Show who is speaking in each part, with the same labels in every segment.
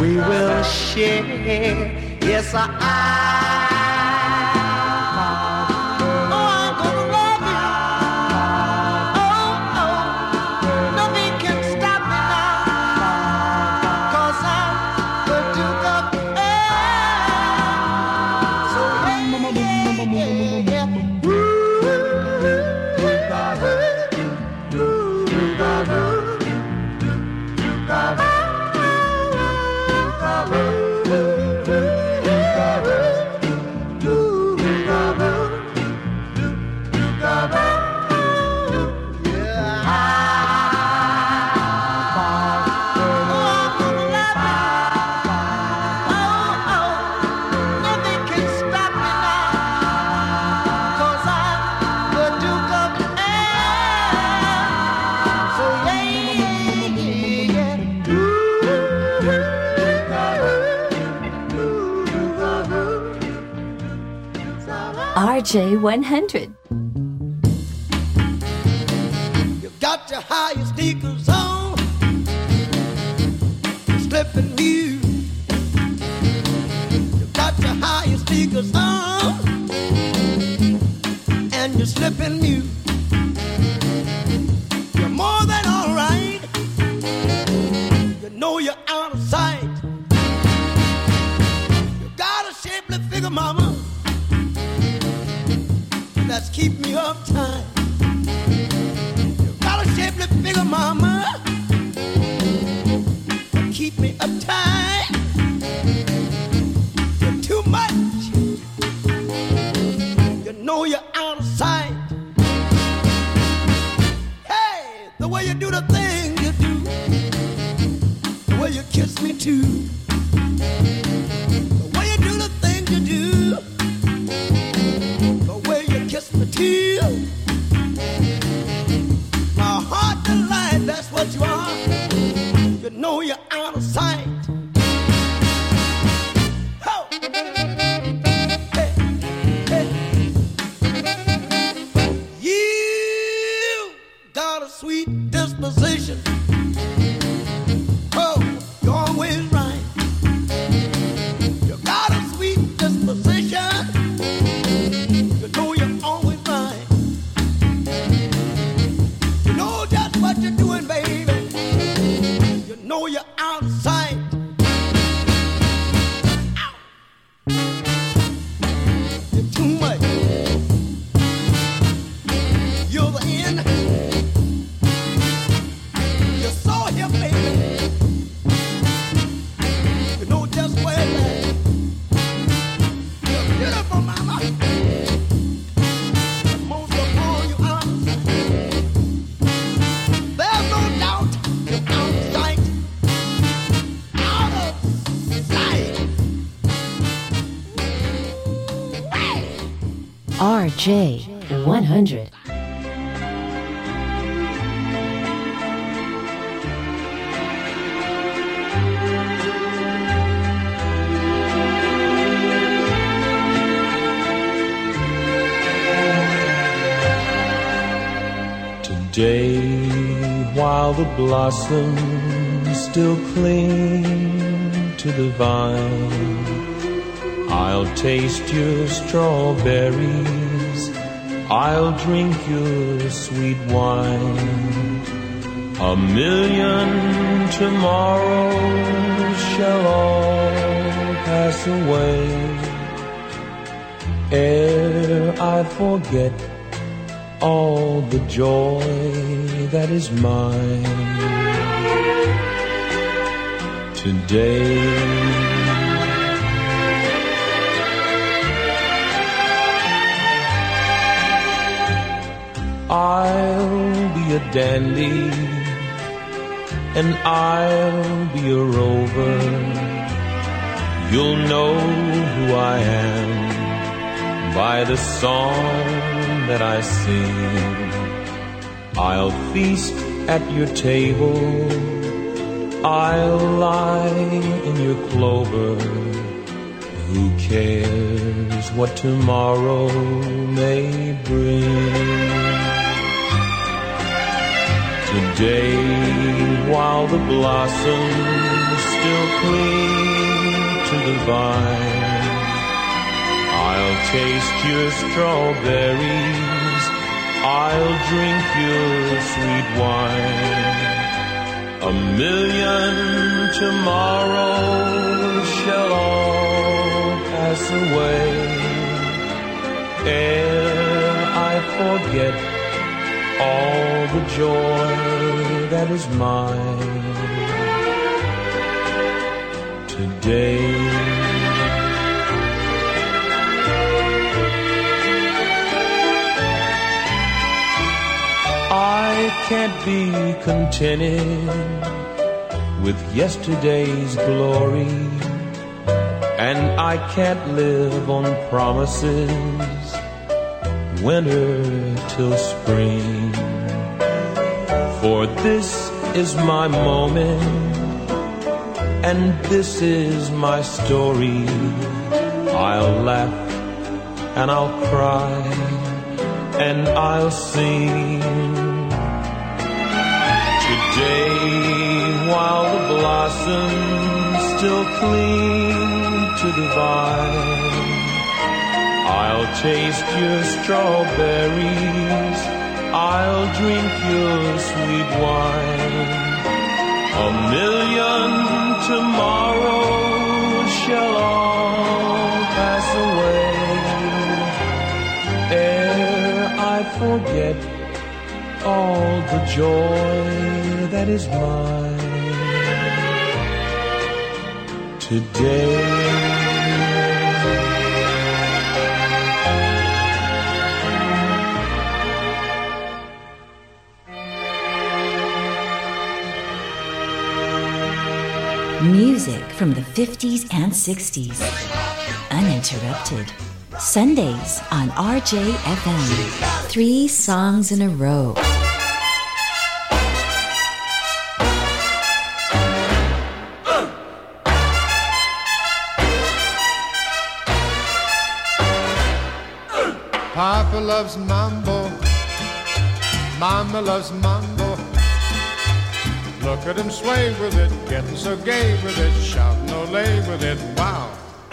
Speaker 1: we will share. Yes, I.
Speaker 2: I J100.
Speaker 3: J100.
Speaker 4: Today, while the blossoms still cling to the vine, I'll taste your strawberries I'll drink your sweet wine. A million tomorrows shall all pass away ere I forget all the joy that is mine. Today a dandy and I'll be a rover. You'll know who I am by the song that I sing. I'll feast at your table. I'll lie in your clover. Who cares what tomorrow may bring? Today, while the blossoms still cling to the vine, I'll taste your strawberries, I'll drink your sweet wine. A million tomorrows shall all pass away ere I forget all the joy that is mine today. I can't be contented with yesterday's glory, and I can't live on promises, winter till spring. For this is my moment, and this is my story. I'll laugh and I'll cry and I'll sing. Today, while the blossoms still cling to the vine, I'll taste your strawberries, I'll drink your sweet wine. A million tomorrows shall all pass away ere I forget all the joy that is mine today.
Speaker 3: From the 50s and 60s. Uninterrupted. Sundays on RJFM. Three songs in a row.
Speaker 5: Papa loves mambo. Mama loves mambo. Look at him sway with it, getting so gay with it, shouting Olé with it. Wow.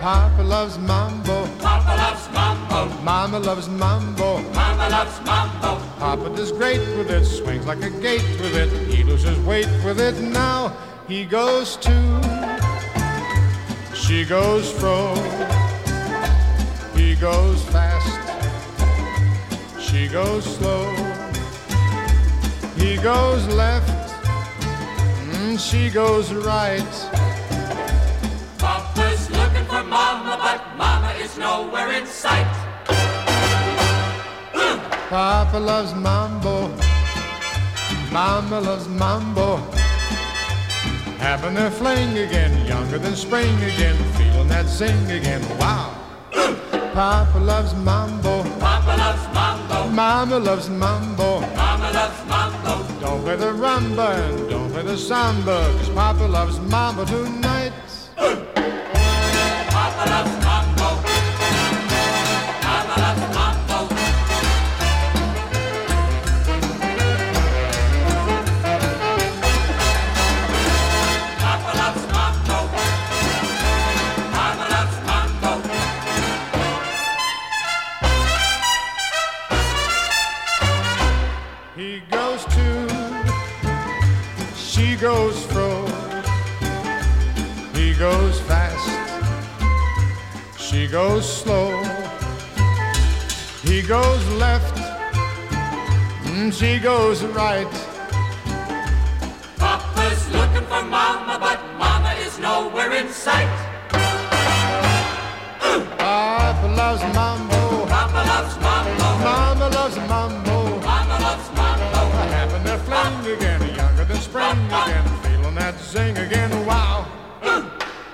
Speaker 5: Papa loves mambo.
Speaker 6: Papa loves mambo.
Speaker 5: Mama loves mambo.
Speaker 6: Mama loves mambo.
Speaker 5: Papa does great with it, swings like a gate with it. He loses weight with it. Now he goes to. She goes fro. He goes fast. She goes slow. He goes left. Mm, she goes right.
Speaker 6: Papa's looking for mama, but mama is nowhere in sight.
Speaker 5: Papa loves mambo. Mama loves mambo. Having their fling again, younger than spring again, feeling that zing again. Wow. Papa loves mambo.
Speaker 6: Papa loves mambo.
Speaker 5: Mama loves mambo.
Speaker 6: Mama loves mambo.
Speaker 5: Don't play the rumba and don't play the samba, cause Papa loves mambo tonight.
Speaker 6: Papa loves mambo. Mama loves mambo. Papa loves mambo. Mama loves mambo.
Speaker 5: He goes to, goes fro. He goes fast, she goes slow. He goes left, mm, she goes right.
Speaker 6: Papa's looking for mama, but mama is nowhere in sight.
Speaker 5: Papa loves mambo, spring again, feeling that zing again. Wow,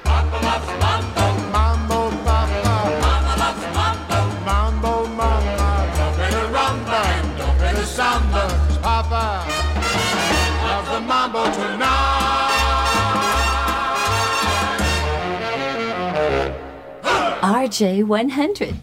Speaker 6: Papa loves mambo.
Speaker 5: mambo, papa.
Speaker 6: Mama loves mambo.
Speaker 5: Mambo, mama, don't play the rumba and don't play the samba. 'cause Papa loves the mambo tonight.
Speaker 3: RJ100.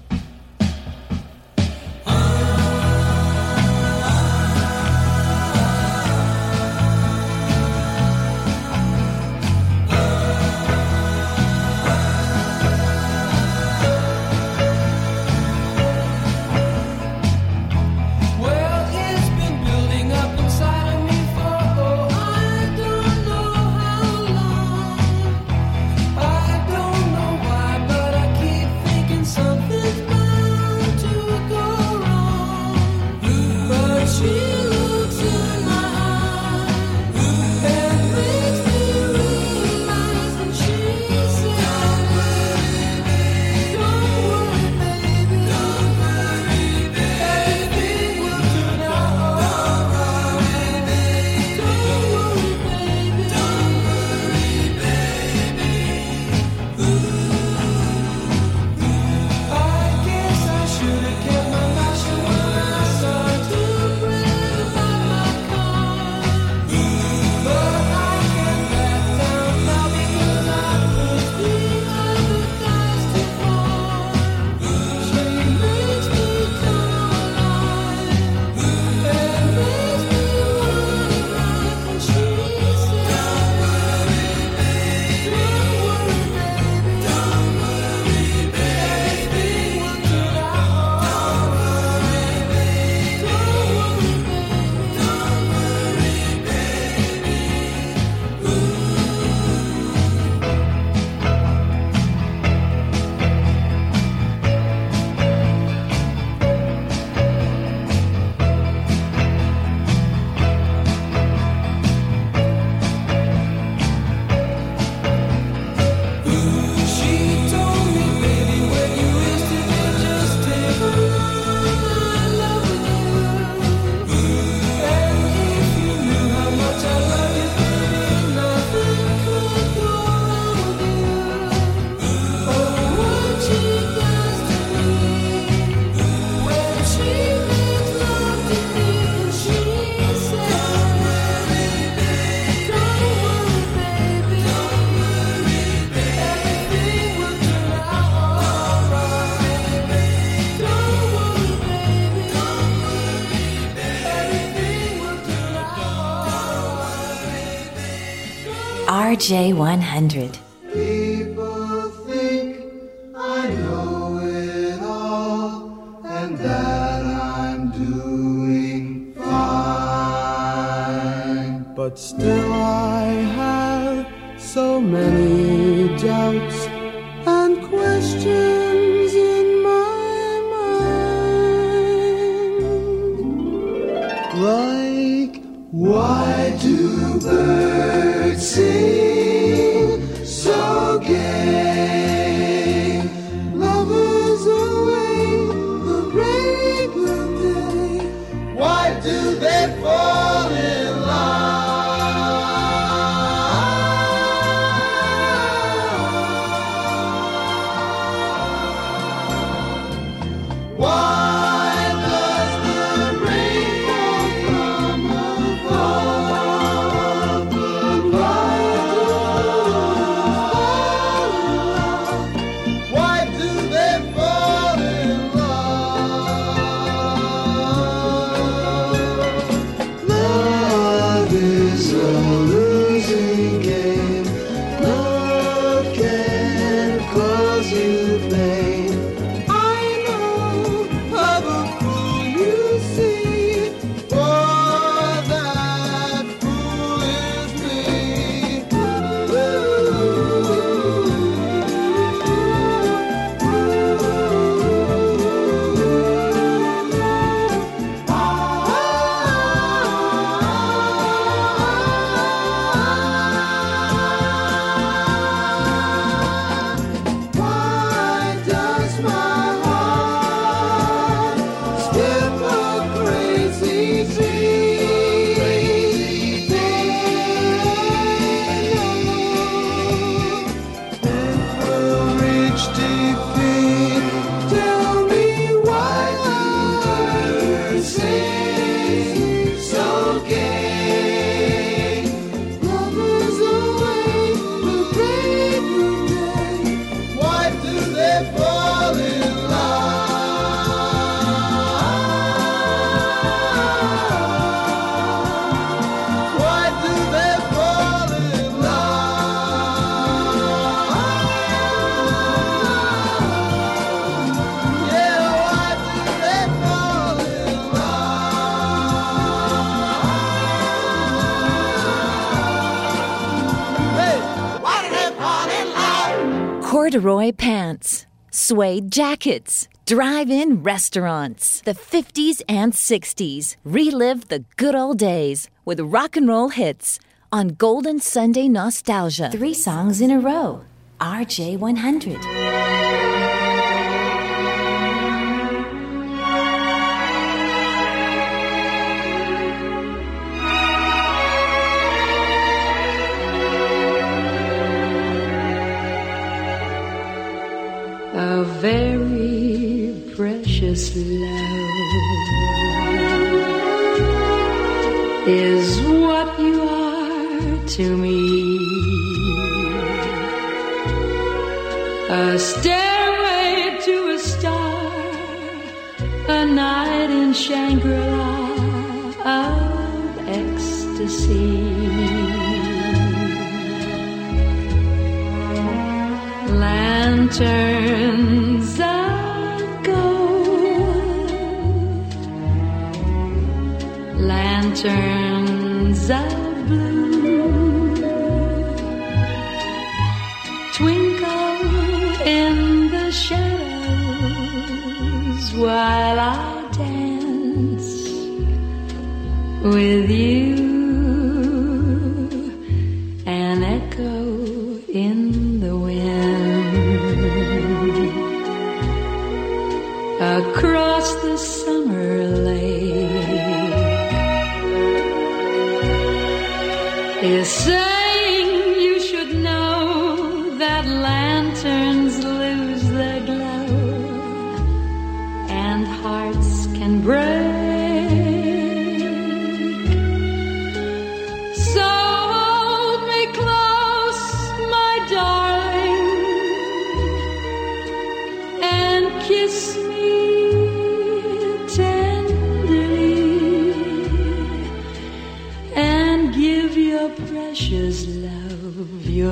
Speaker 2: J100.
Speaker 3: corduroy pants, suede jackets, drive in restaurants. The 50s and 60s. Relive the good old days with rock and roll hits on Golden Sunday Nostalgia. Three songs in a row. RJ100.
Speaker 7: is love is what you are to me. A stairway to a star, a night in Shangri La of ecstasy. Lantern lanterns of blue twinkle in the shadows while I dance with you.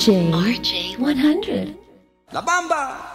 Speaker 3: RJ100.
Speaker 8: La Bamba!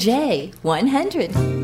Speaker 9: DZRJ 100.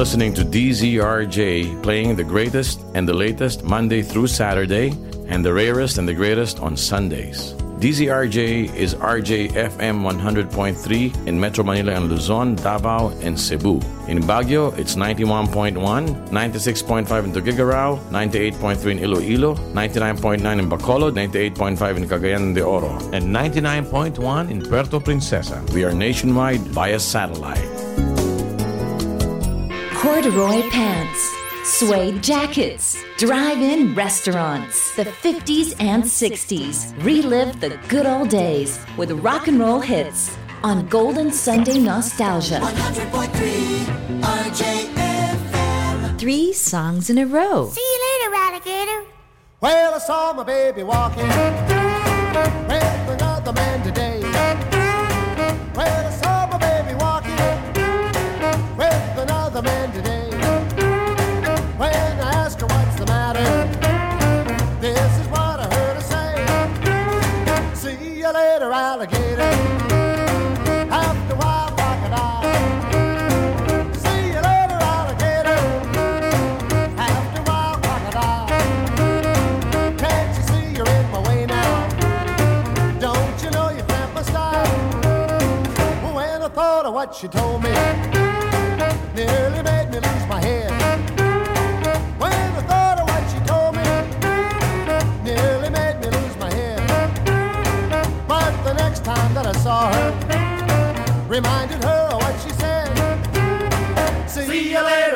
Speaker 10: Listening to DZRJ playing the greatest and the latest Monday through Saturday and the rarest and the greatest on Sundays. DZRJ is RJFM 100.3 in Metro Manila and Luzon, Davao, and Cebu. In Baguio, it's 91.1, 96.5 in Tuguegarao, 98.3 in Iloilo, 99.9 in Bacolod, 98.5 in Cagayan de Oro.
Speaker 11: and 99.1 in Puerto Princesa.
Speaker 10: We are nationwide via satellite.
Speaker 9: Corduroy pants, suede jackets, drive in restaurants, the 50s and 60s. Relive the good old days with rock and roll hits on Golden Sunday Nostalgia.
Speaker 12: 100.3 RJFM.
Speaker 9: Three songs in a row.
Speaker 12: See you later, alligator.
Speaker 13: Well, I saw my baby walking with another man today. Well, I saw what she told me nearly made me lose my head. When I thought of what she told me, nearly made me lose my head. But the next time that I saw her, reminded her of what she said. See you later.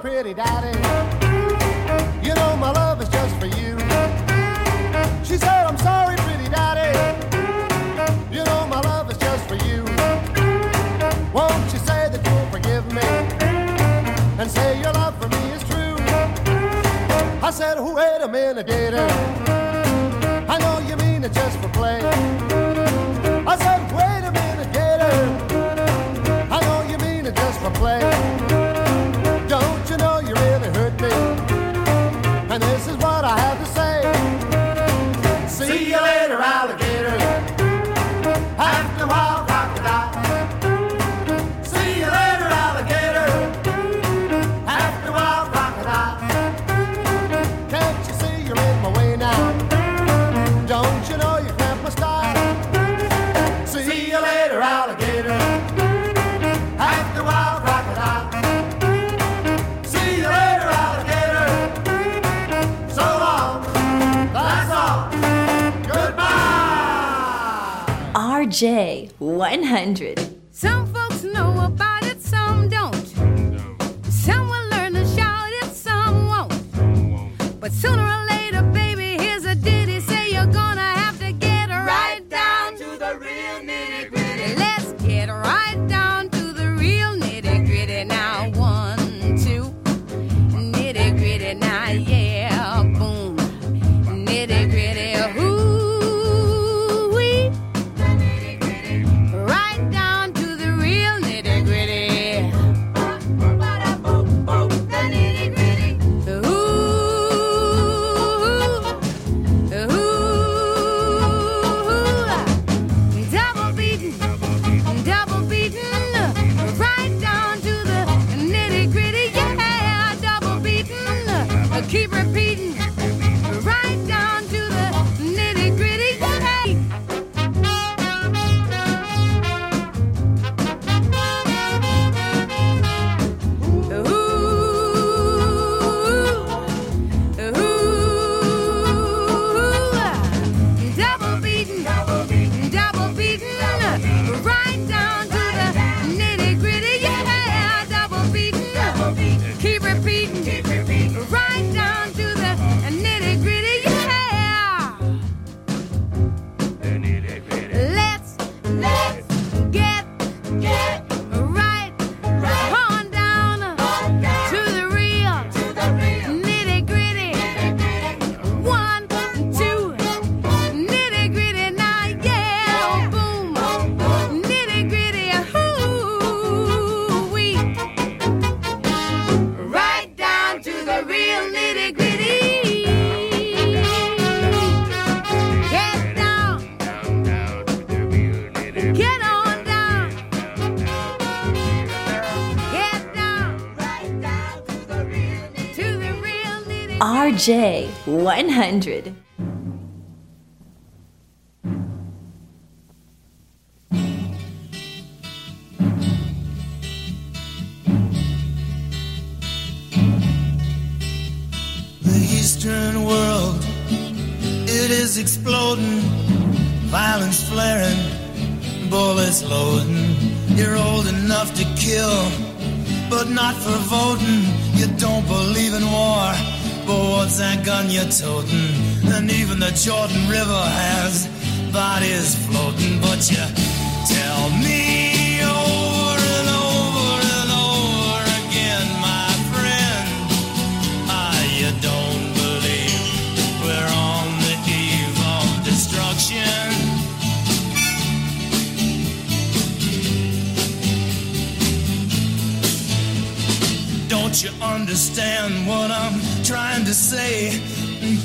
Speaker 13: pretty daddy. You know my love is just for you. She said, I'm sorry, pretty daddy. You know my love is just for you. Won't you say that you'll forgive me and say your love for me is true? I said, oh, wait a minute, did I know you mean it just for play. I said, wait a minute, Gator. I know you mean it just for play.
Speaker 14: J one hundred. J one
Speaker 15: hundred. you're toting, and even the Jordan River has bodies floating. But you tell me over and over and over again, my friend, ah, you don't believe we're on the eve of destruction. Don't you understand what I'm trying to say?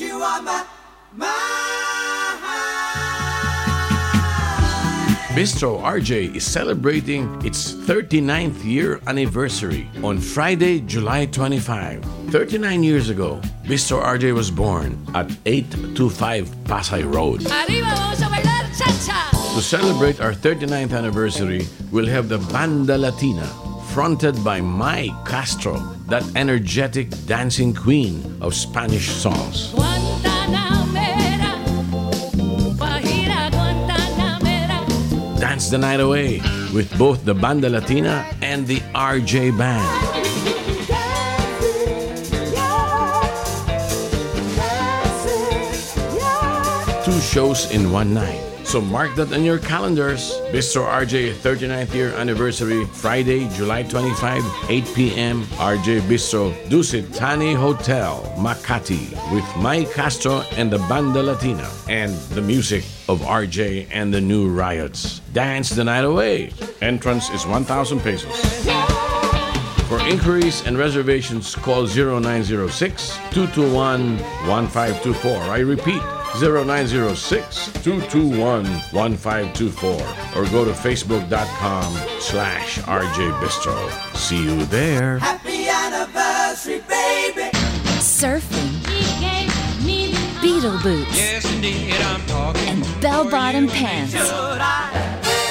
Speaker 15: you on
Speaker 12: my mind.
Speaker 10: Bistro RJ is celebrating its 39th year anniversary on Friday, July 25. 39 years ago, Bistro RJ was born at 825 Pasay Road.
Speaker 14: Arriba, vamos a bailar.
Speaker 10: To celebrate our 39th anniversary, we'll have the Banda Latina, fronted by Mai Castro, that energetic dancing queen of Spanish songs.
Speaker 14: Guantanamera, Guajira, Guantanamera.
Speaker 10: Dance the night away with both the Banda Latina and the RJ Band. Two shows in one night. So mark that on your calendars. Bistro RJ 39th year anniversary, Friday, July 25, 8 p.m. RJ Bistro, Dusit Thani Hotel, Makati, with Mike Castro and the Banda Latina, and the music of RJ and the New Riots. Dance the night away. Entrance is 1,000 pesos. For inquiries and reservations, call 0906 221 1524. I repeat, 0906 221 1524. Or go to facebook.com slash RJ Bistro. See you there.
Speaker 12: Happy anniversary, baby.
Speaker 3: Surfing. Beatle boots.
Speaker 16: Yes, indeed, I'm talking.
Speaker 3: And bell bottom pants.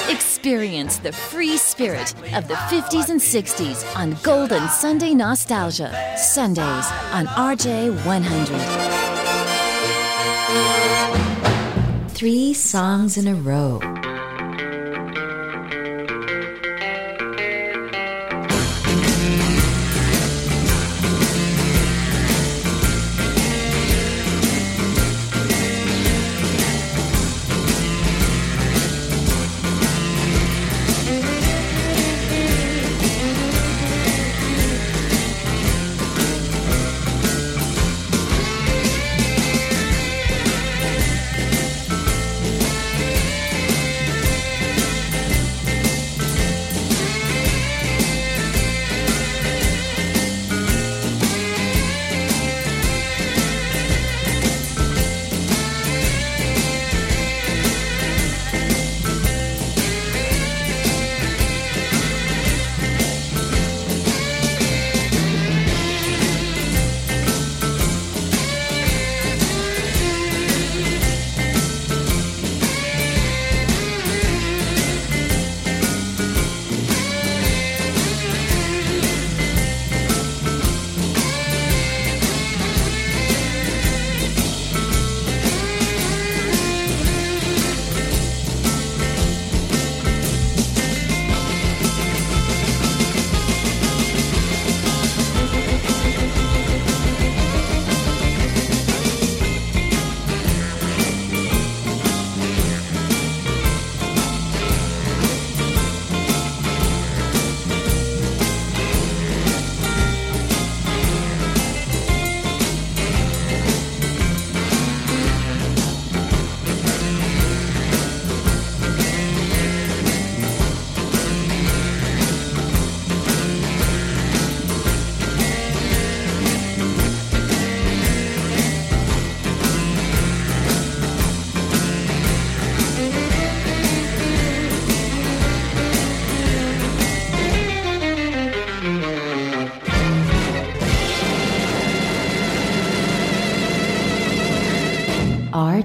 Speaker 3: Experience the free spirit of the 50s and 60s on Golden Sunday Nostalgia. Sundays on RJ 100.
Speaker 17: Three songs in a row.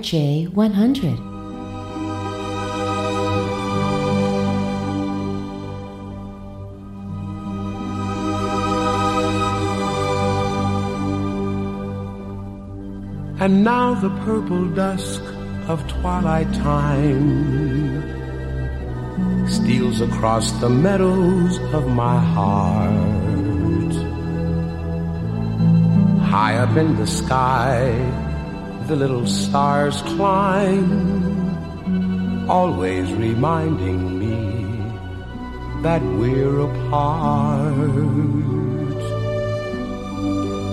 Speaker 3: RJ100.
Speaker 18: And now the purple dusk of twilight time steals across the meadows of my heart. High up in the sky, the little stars climb, always reminding me that we're apart.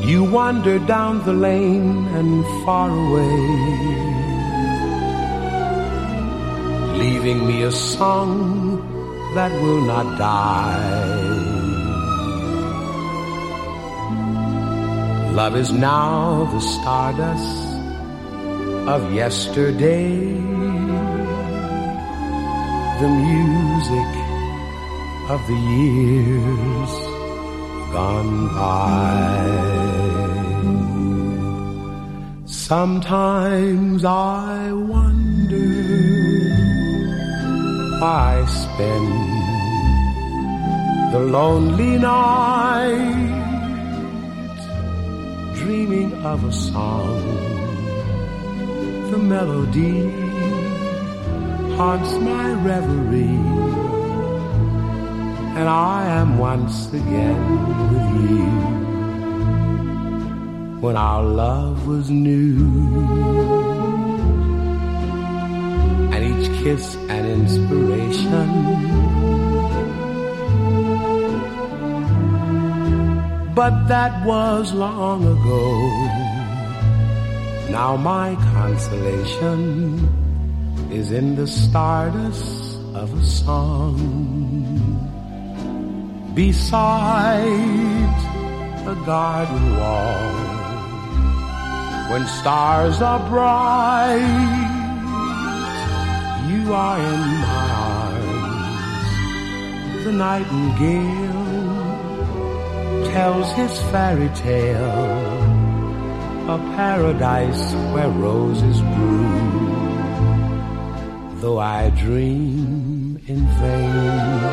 Speaker 18: You wander down the lane and far away, leaving me a song that will not die. Love is now the stardust of yesterday, the music of the years gone by. Sometimes I wonder why I spend the lonely night dreaming of a song. The melody haunts my reverie, and I am once again with you when our love was new. And each kiss an inspiration. But that was long ago. Now my consolation is in the stardust of a song. Beside a garden wall when stars are bright, you are in my arms. The nightingale tells his fairy tale, a paradise where roses bloom, Though I dream in vain,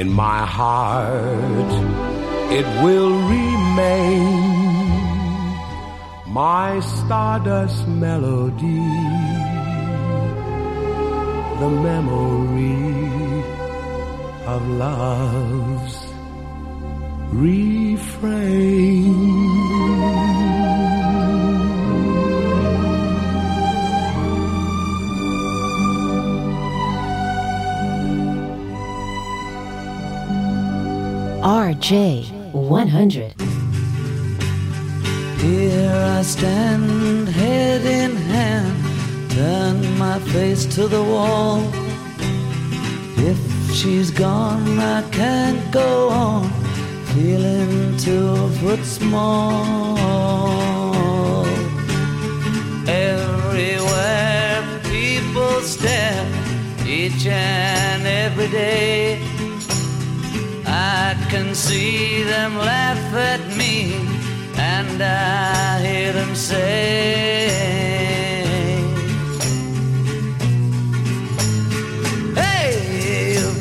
Speaker 18: in my heart it will remain my stardust melody, the memory of love's refrain.
Speaker 3: RJ100.
Speaker 9: Here I stand, head in hand, turn my face to the wall. If she's gone, I can't go on, feeling two foot small. Everywhere people stare, each and every day. I can see them laugh at me, and I hear them say,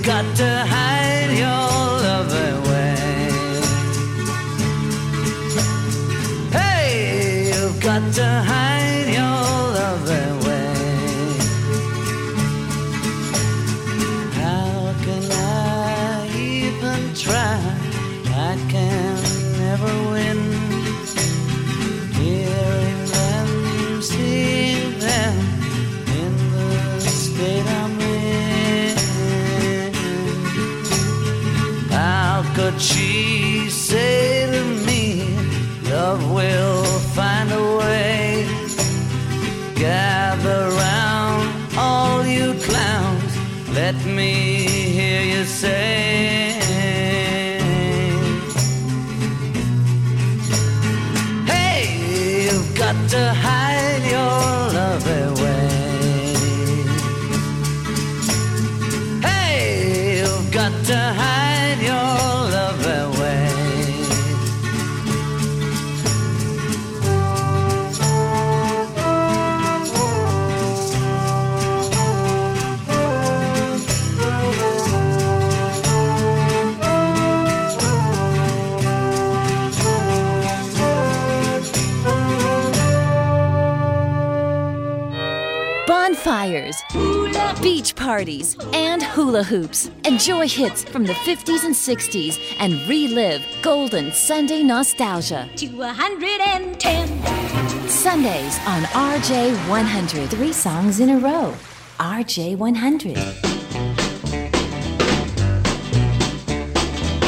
Speaker 9: got to say.
Speaker 3: parties, and hula hoops. Enjoy hits from the 50s and 60s and relive golden Sunday nostalgia.
Speaker 7: To 110.
Speaker 3: Sundays on RJ 100.
Speaker 17: Three songs in a row. RJ 100.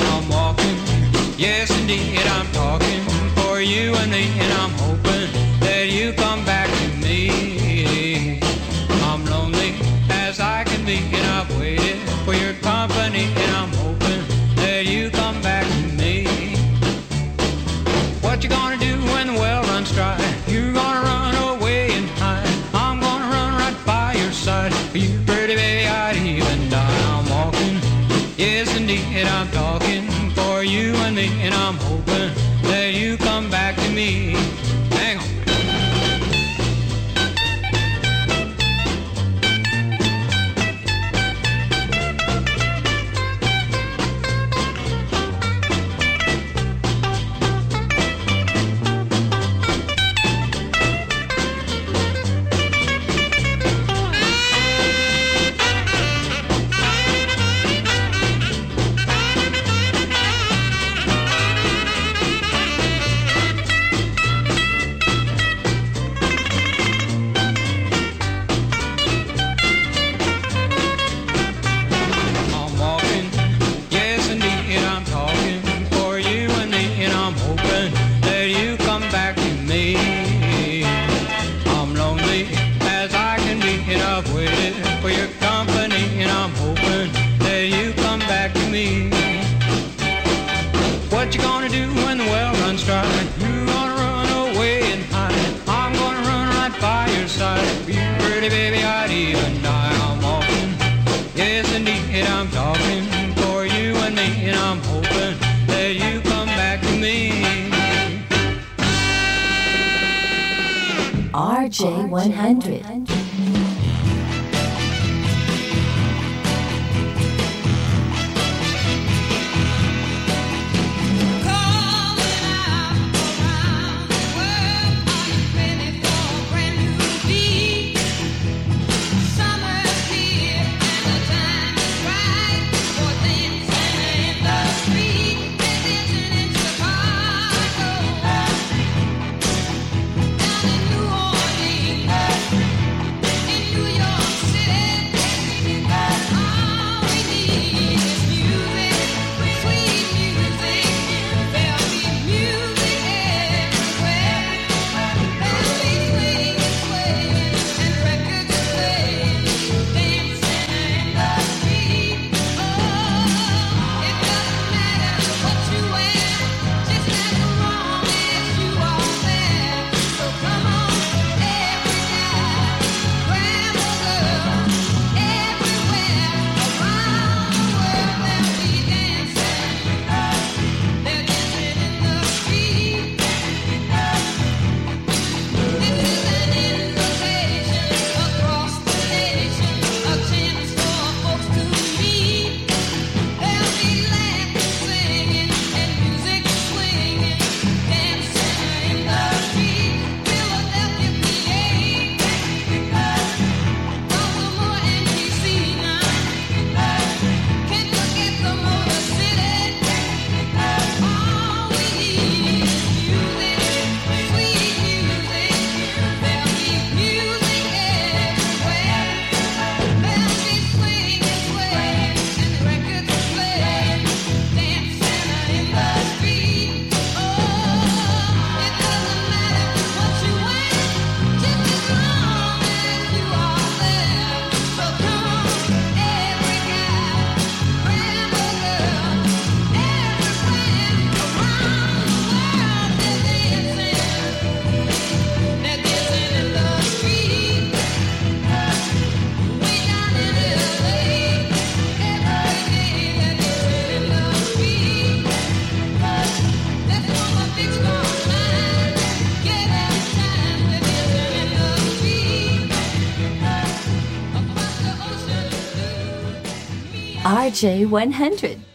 Speaker 8: I'm walking, yes indeed, I'm talking for you and me, and I'm
Speaker 19: RJ100.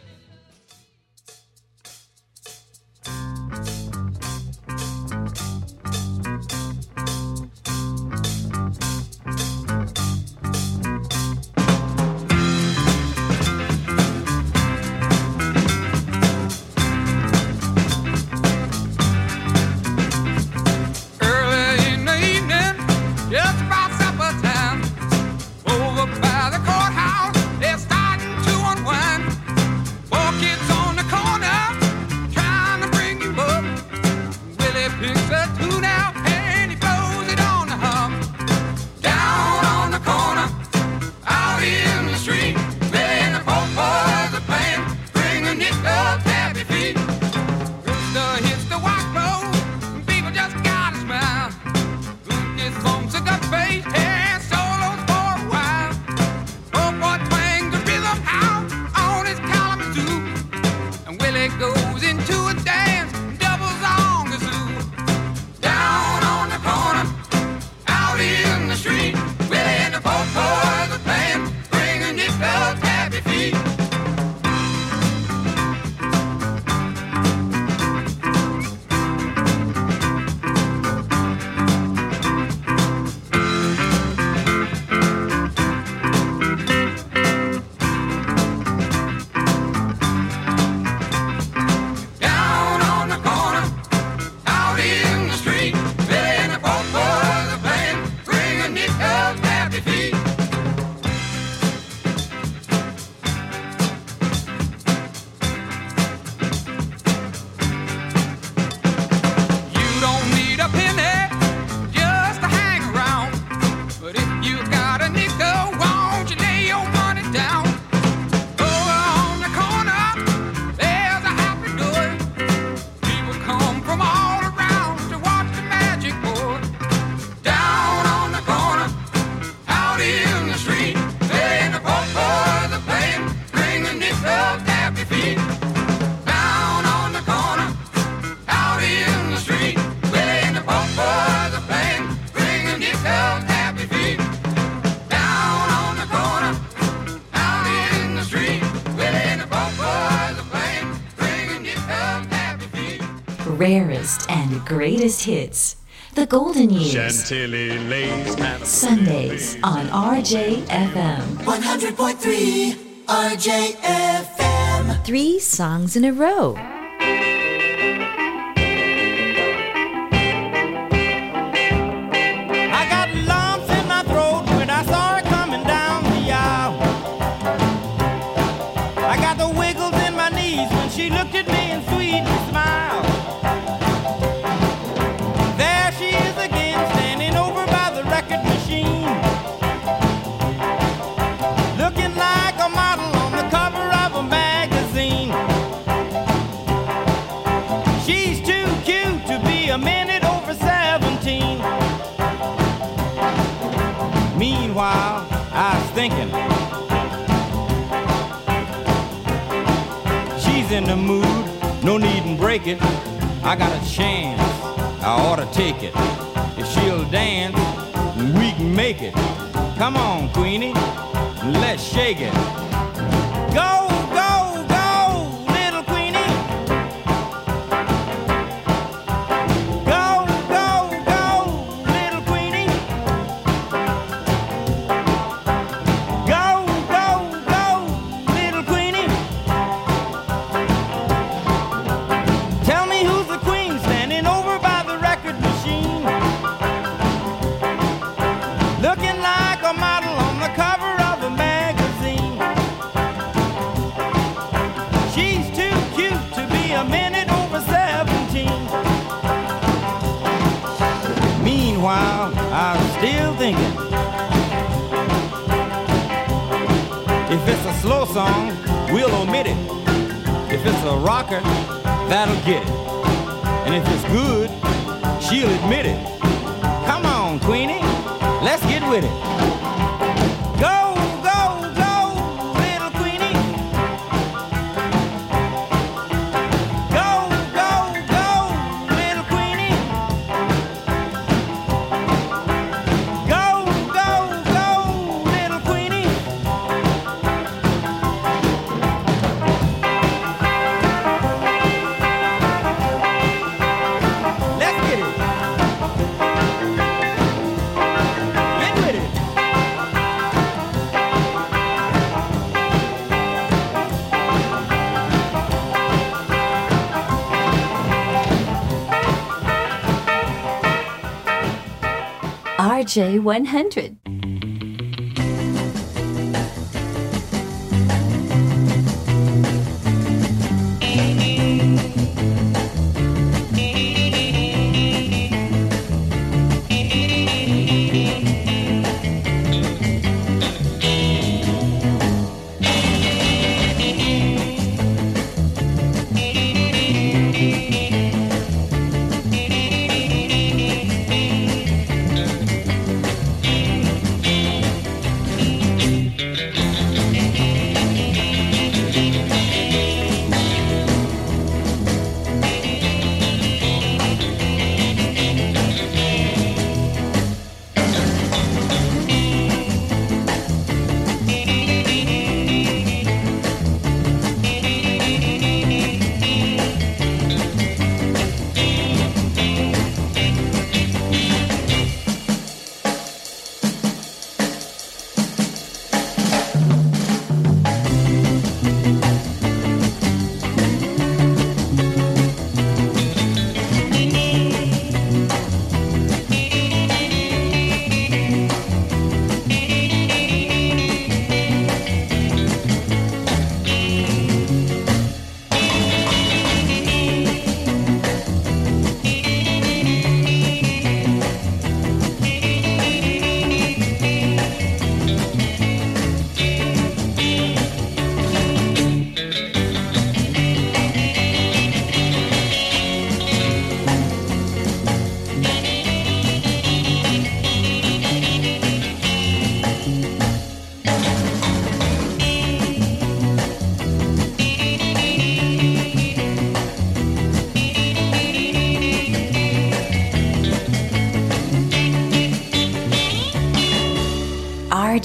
Speaker 16: rarest and greatest hits. The Golden Years.
Speaker 20: Chantilly lace
Speaker 16: Sundays on RJFM.
Speaker 12: 100.3 RJFM.
Speaker 16: Three songs in a row.
Speaker 3: while, I'm still thinking. If it's a slow song, we'll omit it. If it's a rocker, that'll get it. And if it's good, she'll admit it. Come on, Queenie, let's get with it.
Speaker 2: J100.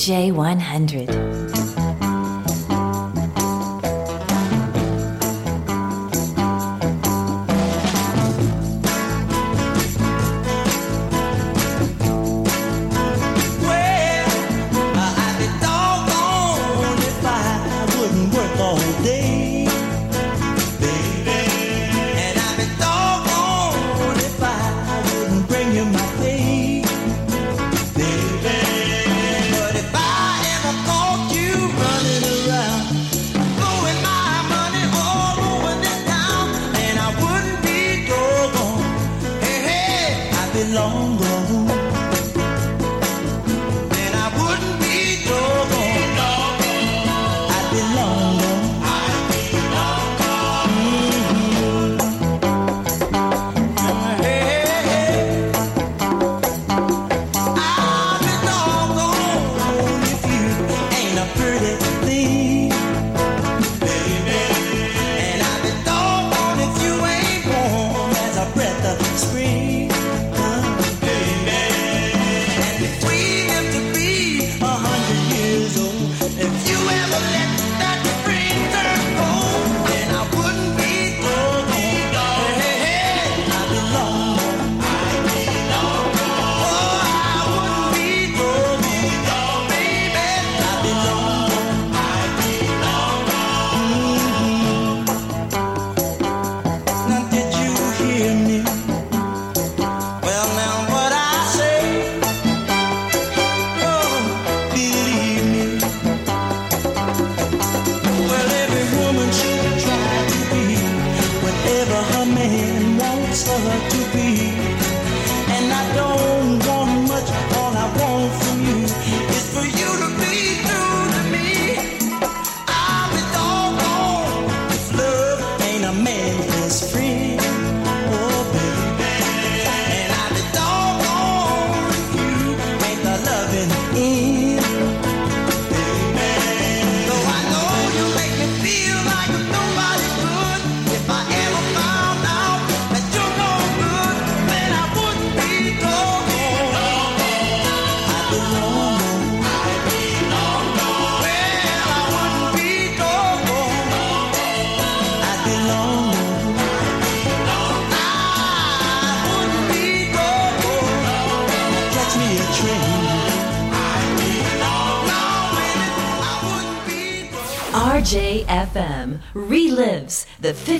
Speaker 2: J100.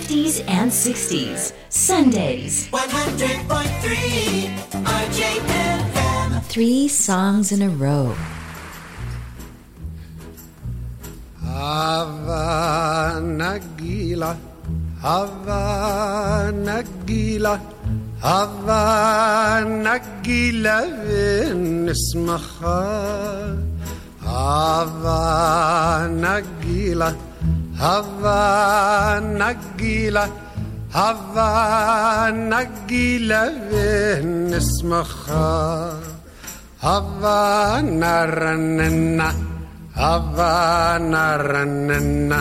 Speaker 2: 50s and 60s. Sundays.
Speaker 12: 100.3 RJFM.
Speaker 3: Three songs in a row.
Speaker 5: Hava nagilave nismacha Hava naranena Hava naranena.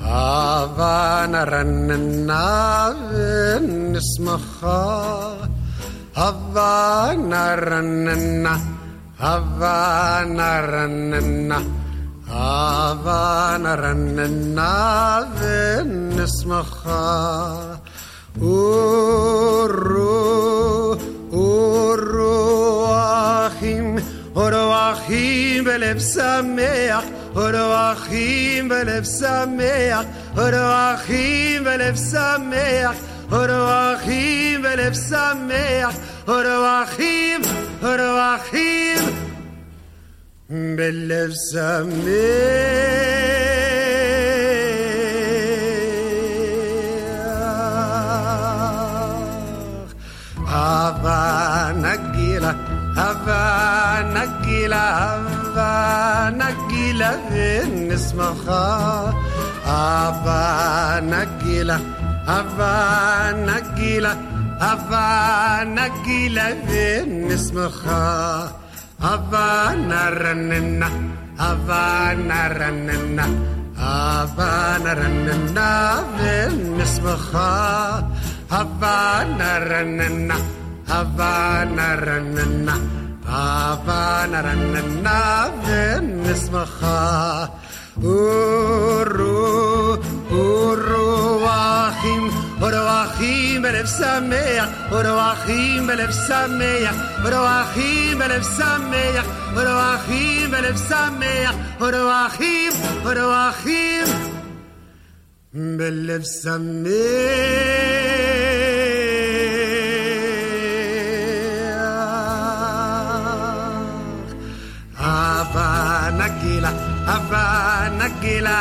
Speaker 5: Hava naranena nismacha Hava naranena Hava naranena. Hava naranena nismacha Oro, oro achim, oro achim belev sameach, oro achim belev sameach, oro achim belev sameach. Horoachim velev sameach, Horoachim, Horoachim, velev sameach. Hava Nagila, Hava Nagila, Hava Nagila, Nismacha. Hava Nagila, Hava Nagila, Hava Nagila, Nismacha. Hava Naranina, Hava Naranina, Hava Naranina, Nismacha. Havana ranana, Havana ranana, Havana ranana. Uru, uruachim, uruachim belev sameach, uruachim belev sameach, uruachim belev sameach, uruachim belev sameach, uruachim, uruachim belev sameach. Havana Gila,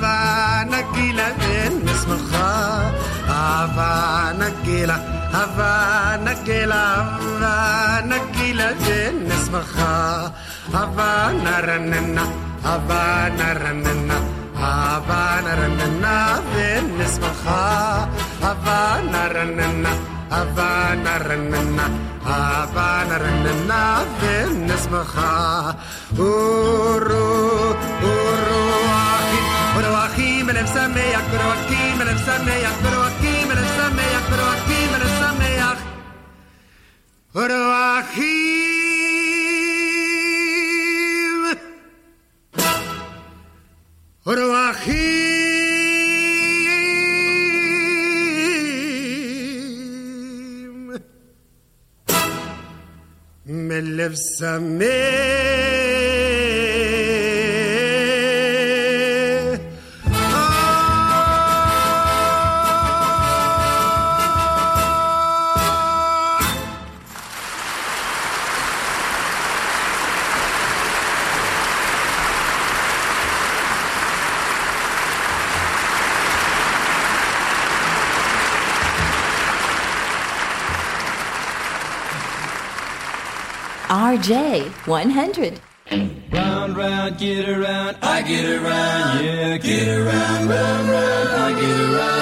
Speaker 5: Havana Gila, אין משמחה. Havana Gila, Havana Gila, Havana Gila, אין משמחה. Havana רננה, Havana רננה. Havana רננה, ואין משמחה. Havana רננה. Havana renana, Havana renana, v'nesmacha. Uru, uru achim, uru achim, elem sameach, uru achim, elem sameach, uru achim, elem sameach, uru achim, elem sameach. Uru achim,
Speaker 9: uru achim. live some J one hundred. Round, round, get around, I get around, yeah, get around, round, round, I get around.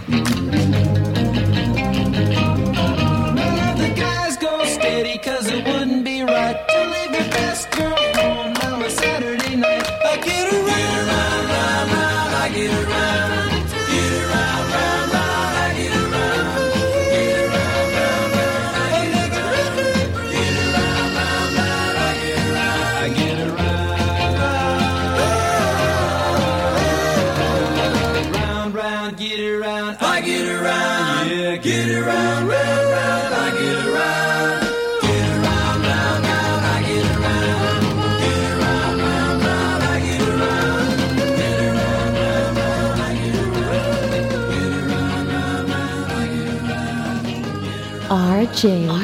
Speaker 21: 简言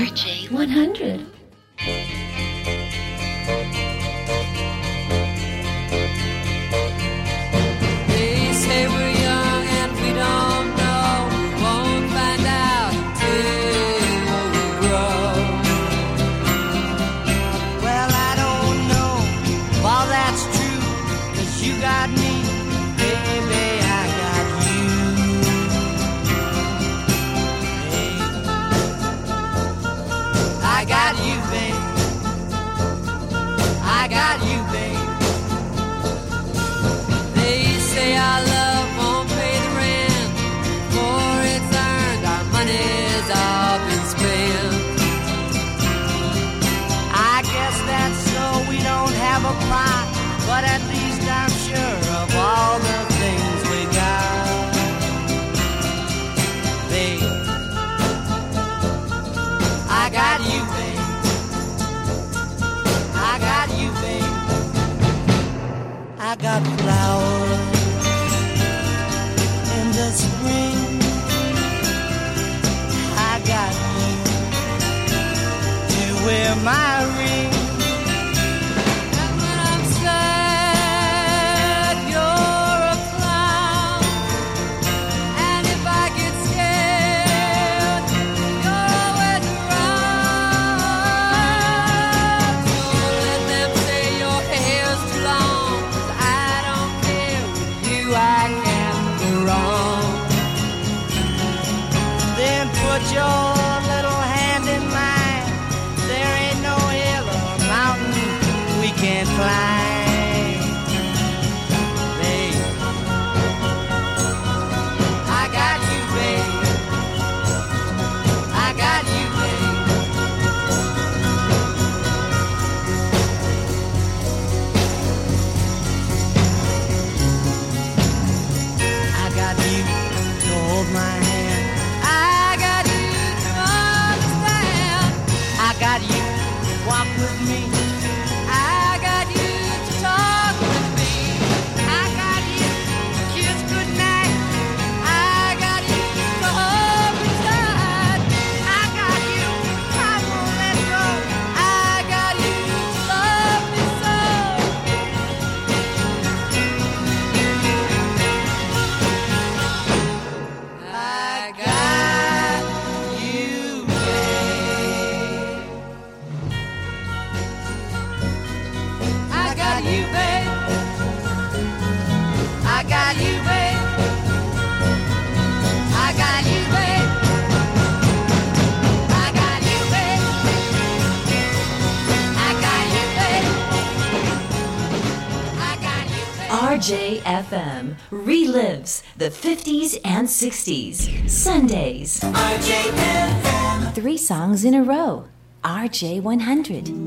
Speaker 21: the
Speaker 7: 50s and 60s. Sundays.
Speaker 12: RJ
Speaker 7: Three songs in a row. RJ100.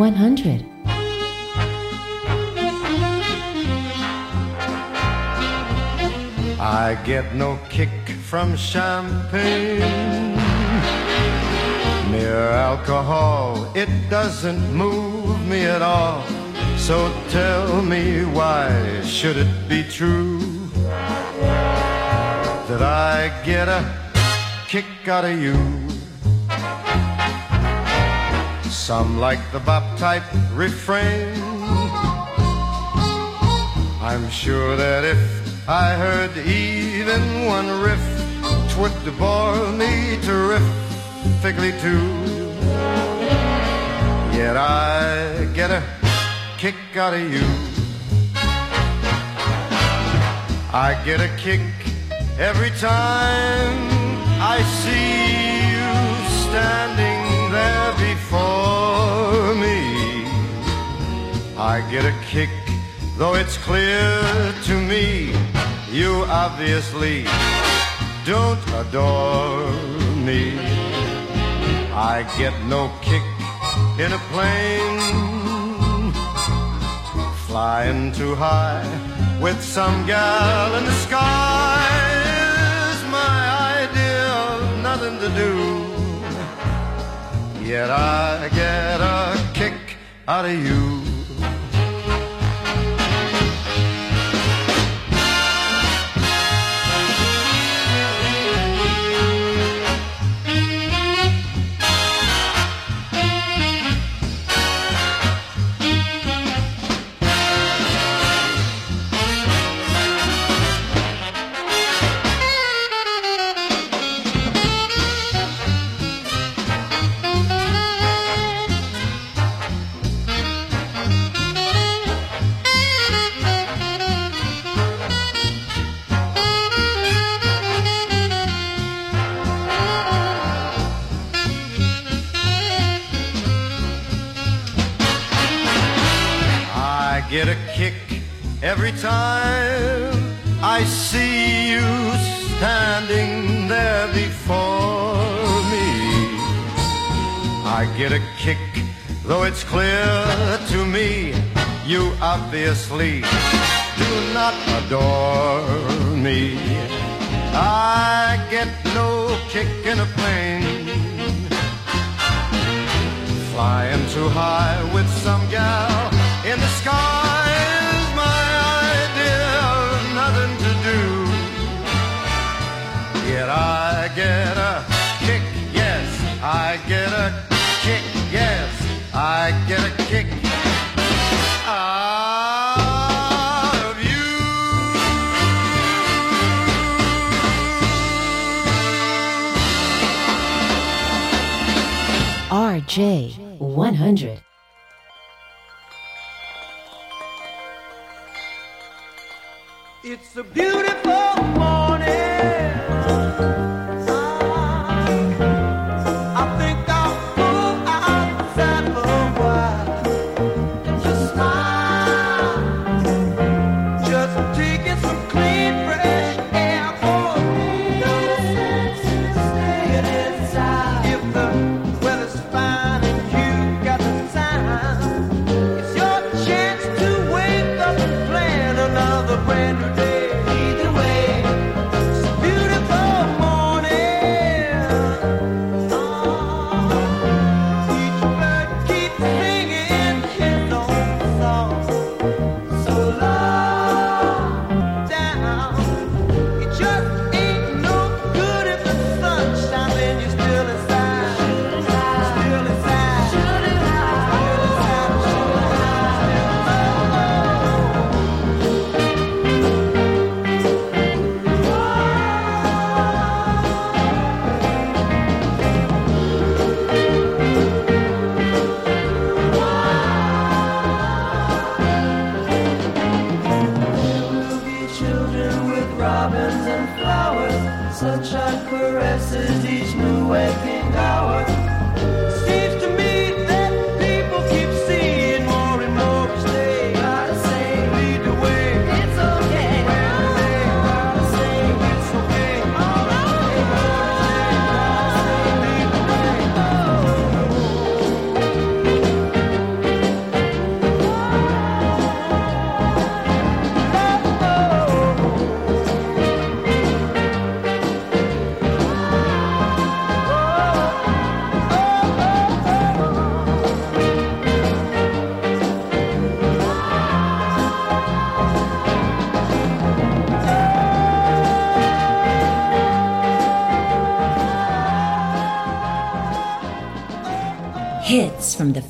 Speaker 3: RJ100.
Speaker 22: I get no kick from champagne. Mere alcohol, it doesn't move me at all. So tell me why should it be true that I get a kick out of you? Some like the bop type refrain. I'm sure that if I heard even one riff, twould bore me terrifically too. Yet I get a kick out of you. I get a kick every time I see you standing there before. I get a kick, though it's clear to me you obviously don't adore me. I get no kick in a plane flying too high with some gal in the sky is my idea of nothing to do. Yet I get a kick out of you. Every time I see you standing there before me. I get a kick, though it's clear to me you obviously do not adore me. I get no kick in a plane flying too high with some gal in the sky I get a kick, yes, I get a kick, yes, I get a kick. Out of you.
Speaker 3: RJ100.
Speaker 2: It's a beautiful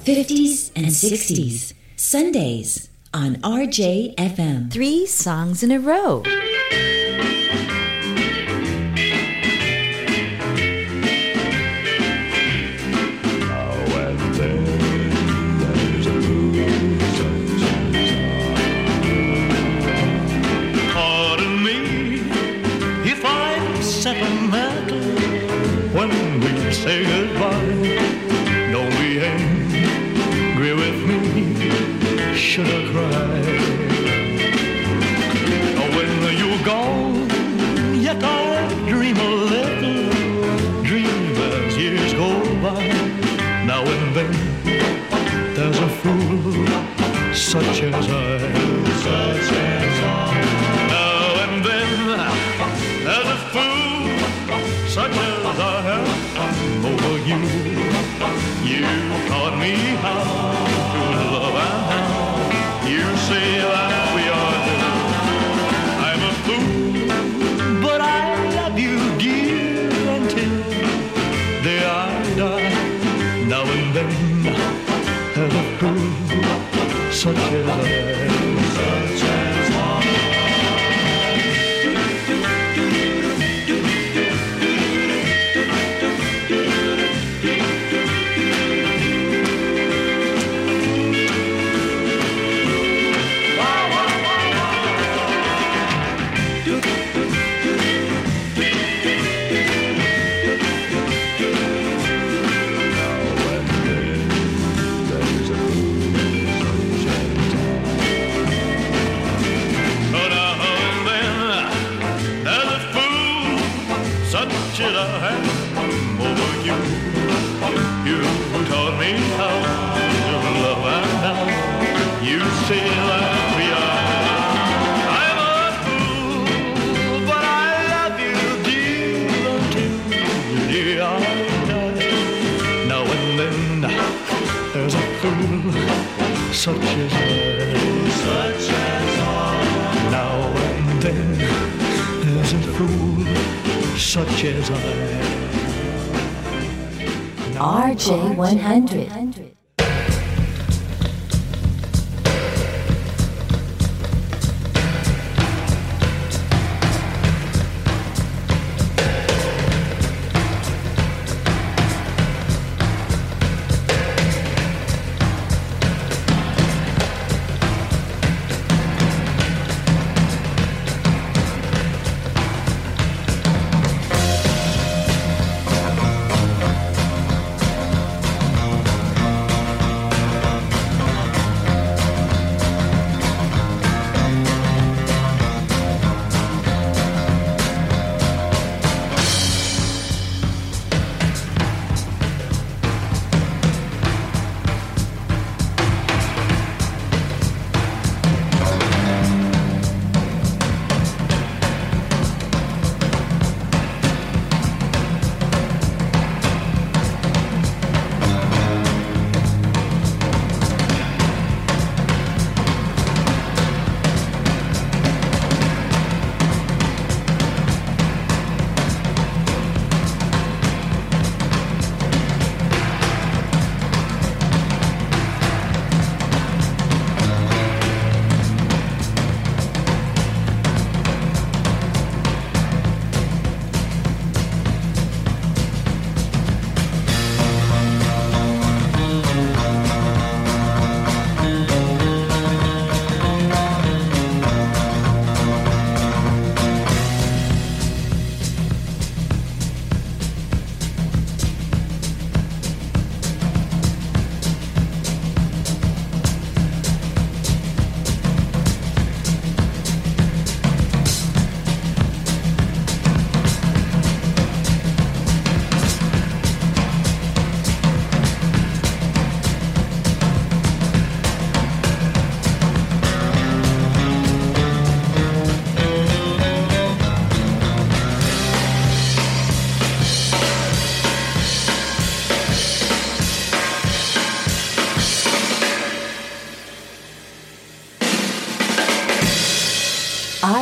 Speaker 3: 50s and 60s, Sundays on RJFM.
Speaker 17: Three songs in a row.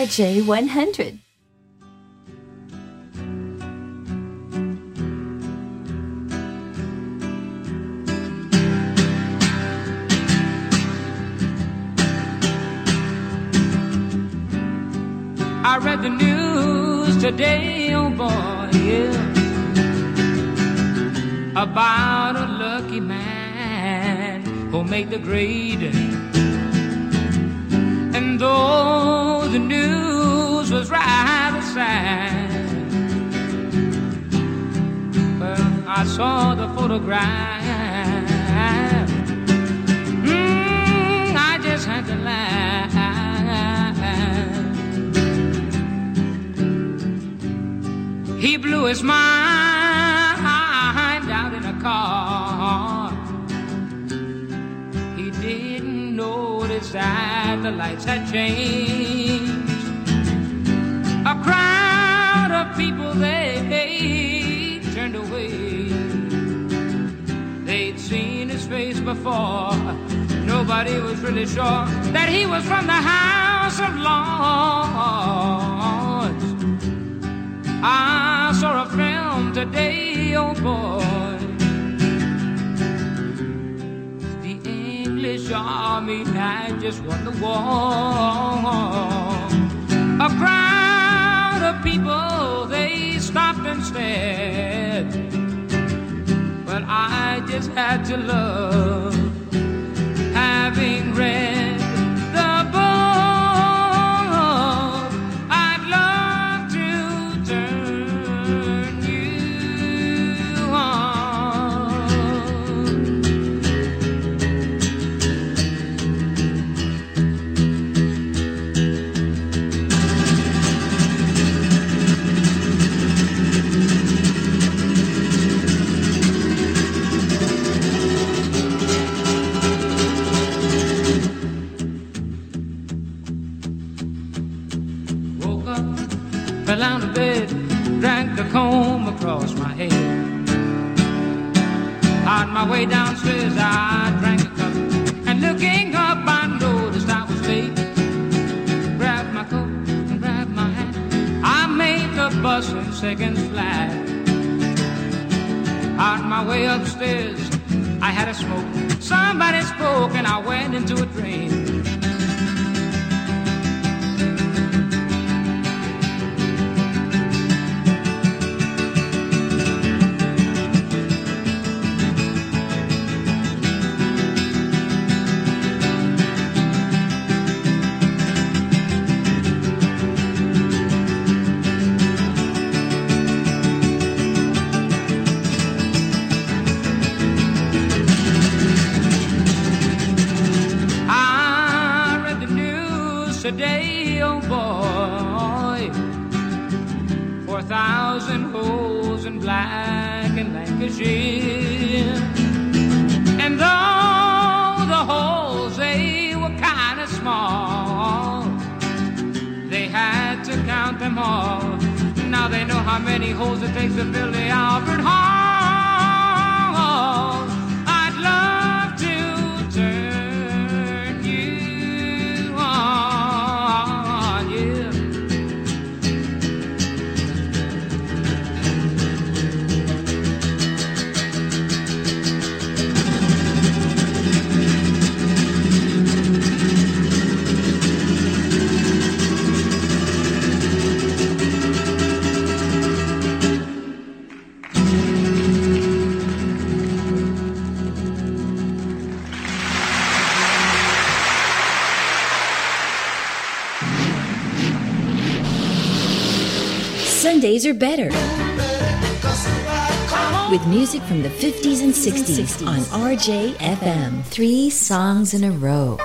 Speaker 3: RJ100.
Speaker 8: I read the news today, oh boy, yeah, about a lucky man who made the grade. And though the news was rather sad, well, I saw the photograph. Mm, I just had to laugh. He blew his mind out in a car. He didn't notice that the lights had changed. People they turned away. They'd seen his face before. Nobody was really sure that he was from the House of Lords. I saw a film today, oh boy. The English army had just won the war. I just had to love. Having read bus in seconds flat. On my way upstairs, I had a smoke. Somebody spoke, and I went into a dream. How many holes it takes to fill the Albert
Speaker 3: Sundays are better. With music from the 50s and 60s on RJFM.
Speaker 17: Three songs in a row.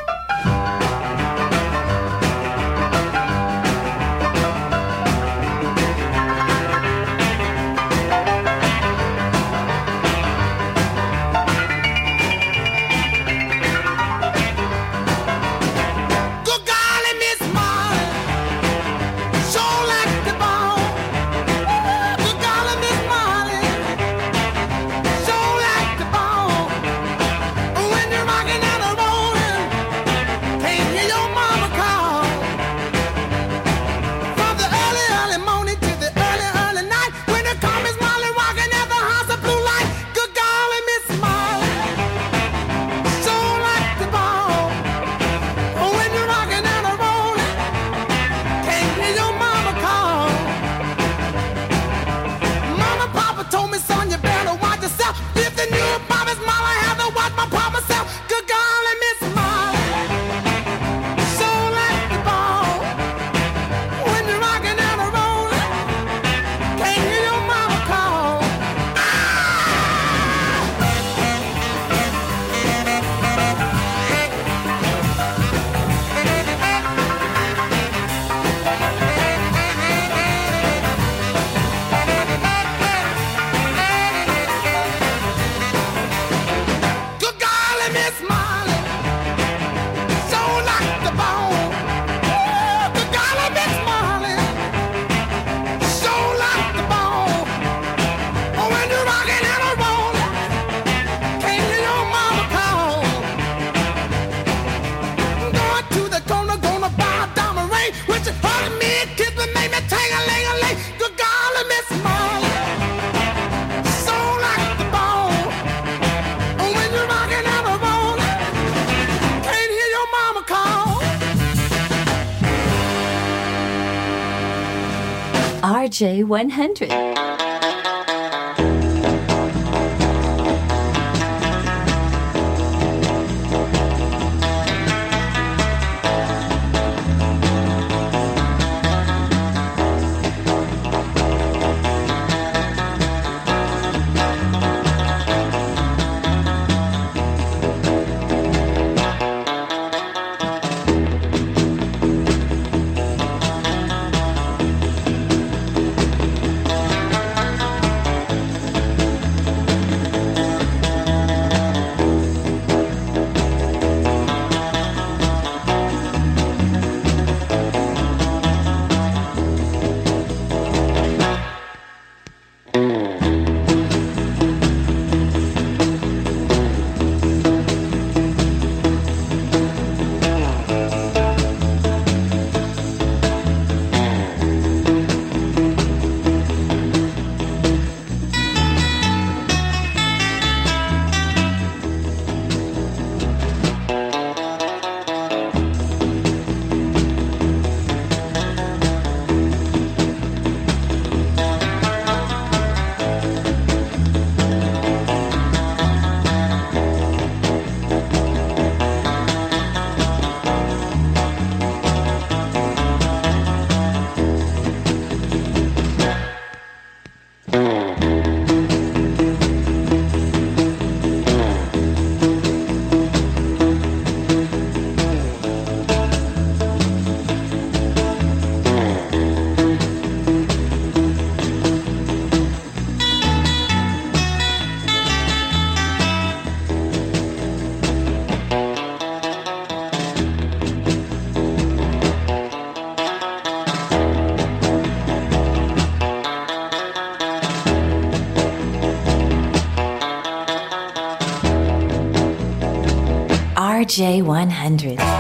Speaker 9: J100. j 100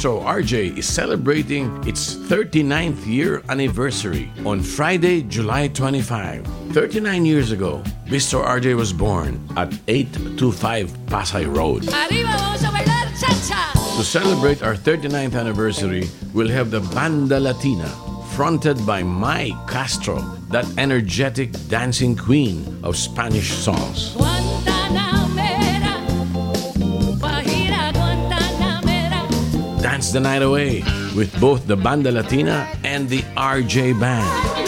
Speaker 10: So RJ is celebrating its 39th year anniversary on Friday, July 25. 39 years ago, Bistro RJ was born at 825 Pasay Road. To celebrate our 39th anniversary, we'll have the Banda Latina, fronted by Mai Castro, that energetic dancing queen of Spanish songs. The Night Away with both the Banda Latina and the RJ Band.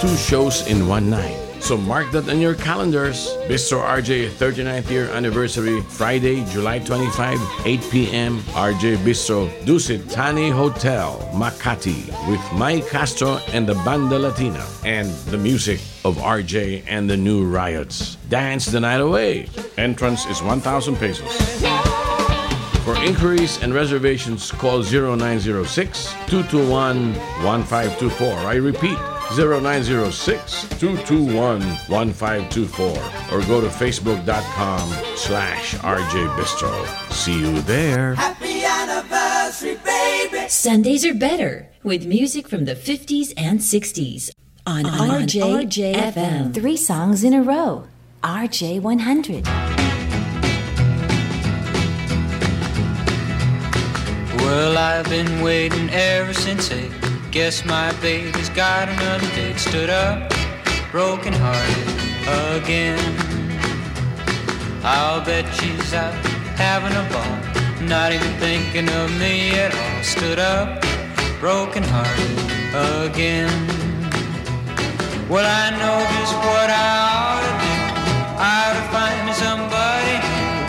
Speaker 10: two shows in one night. So mark that on your calendars. Bistro RJ 39th year anniversary, Friday, July 25, 8 p.m. RJ Bistro, Dusit Thani Hotel, Makati, with Mike Castro and the Banda Latina. And the music of RJ and the New Riots. Dance the night away. Entrance is 1,000 pesos. For inquiries and reservations, call 0906 221 1524. I repeat, 0906 221 1524. Or go to facebook.com slash RJ Bistro. See you there.
Speaker 2: Happy anniversary, baby.
Speaker 23: Sundays are better with music from the 50s and 60s on, RJ, FM. Three songs in a row. RJ 100.
Speaker 4: Well, I've been waiting ever since eight. Guess my baby's got another date. Stood up, broken hearted again. I'll bet she's out having a ball, not even thinking of me at all. Stood up, broken hearted again. Well, I know just what I ought to do. I ought to find me somebody.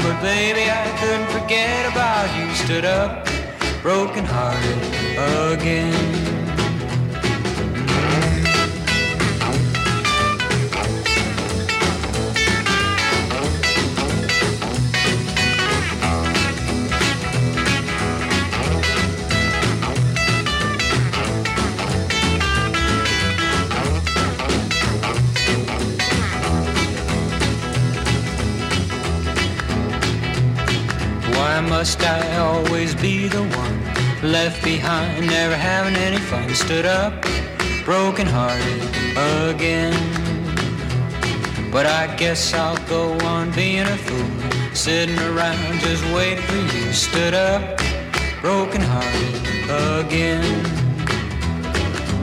Speaker 4: But baby, I couldn't forget about you. Stood up, broken hearted again. Must I always be the one left behind, never having any fun? Stood up, broken hearted again. But I guess I'll go on being a fool, sitting around just waiting for you. Stood up, broken hearted again.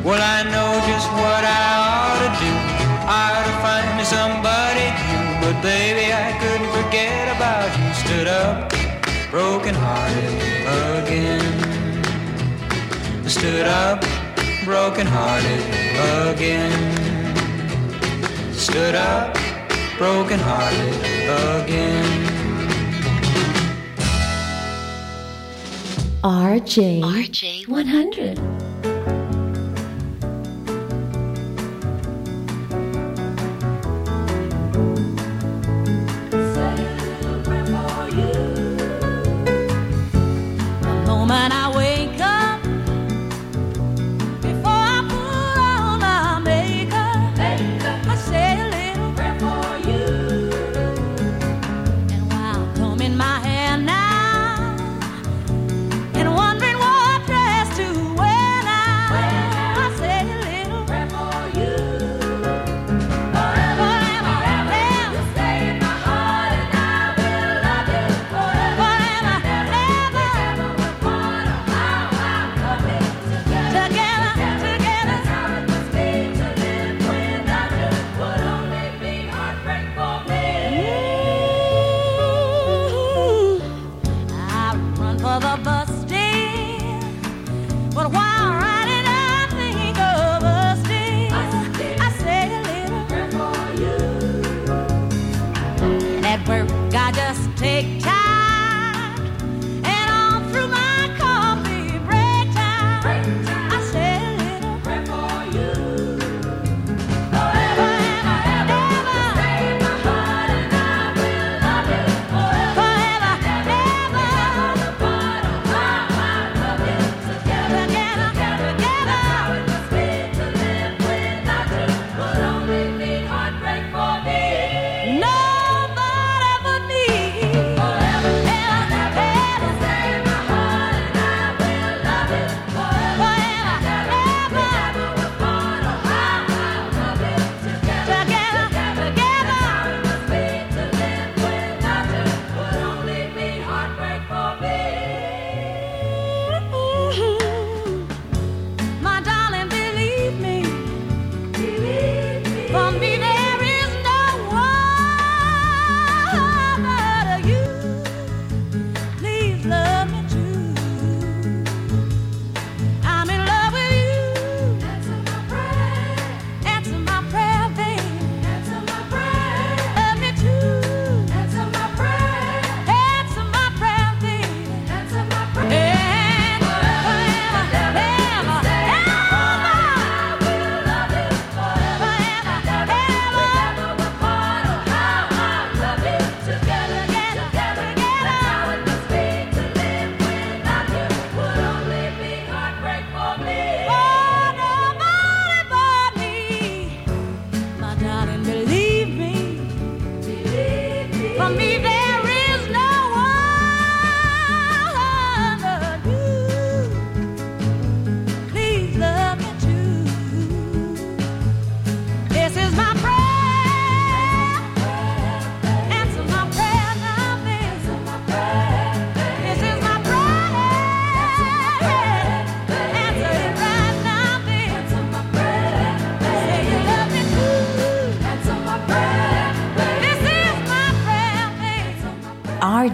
Speaker 4: Well, I know just what I ought to do. I ought to find me somebody new, but baby, I couldn't forget about you. Stood up broken hearted again. Stood up, broken hearted again. Stood up, broken hearted again.
Speaker 23: RJ, RJ 100.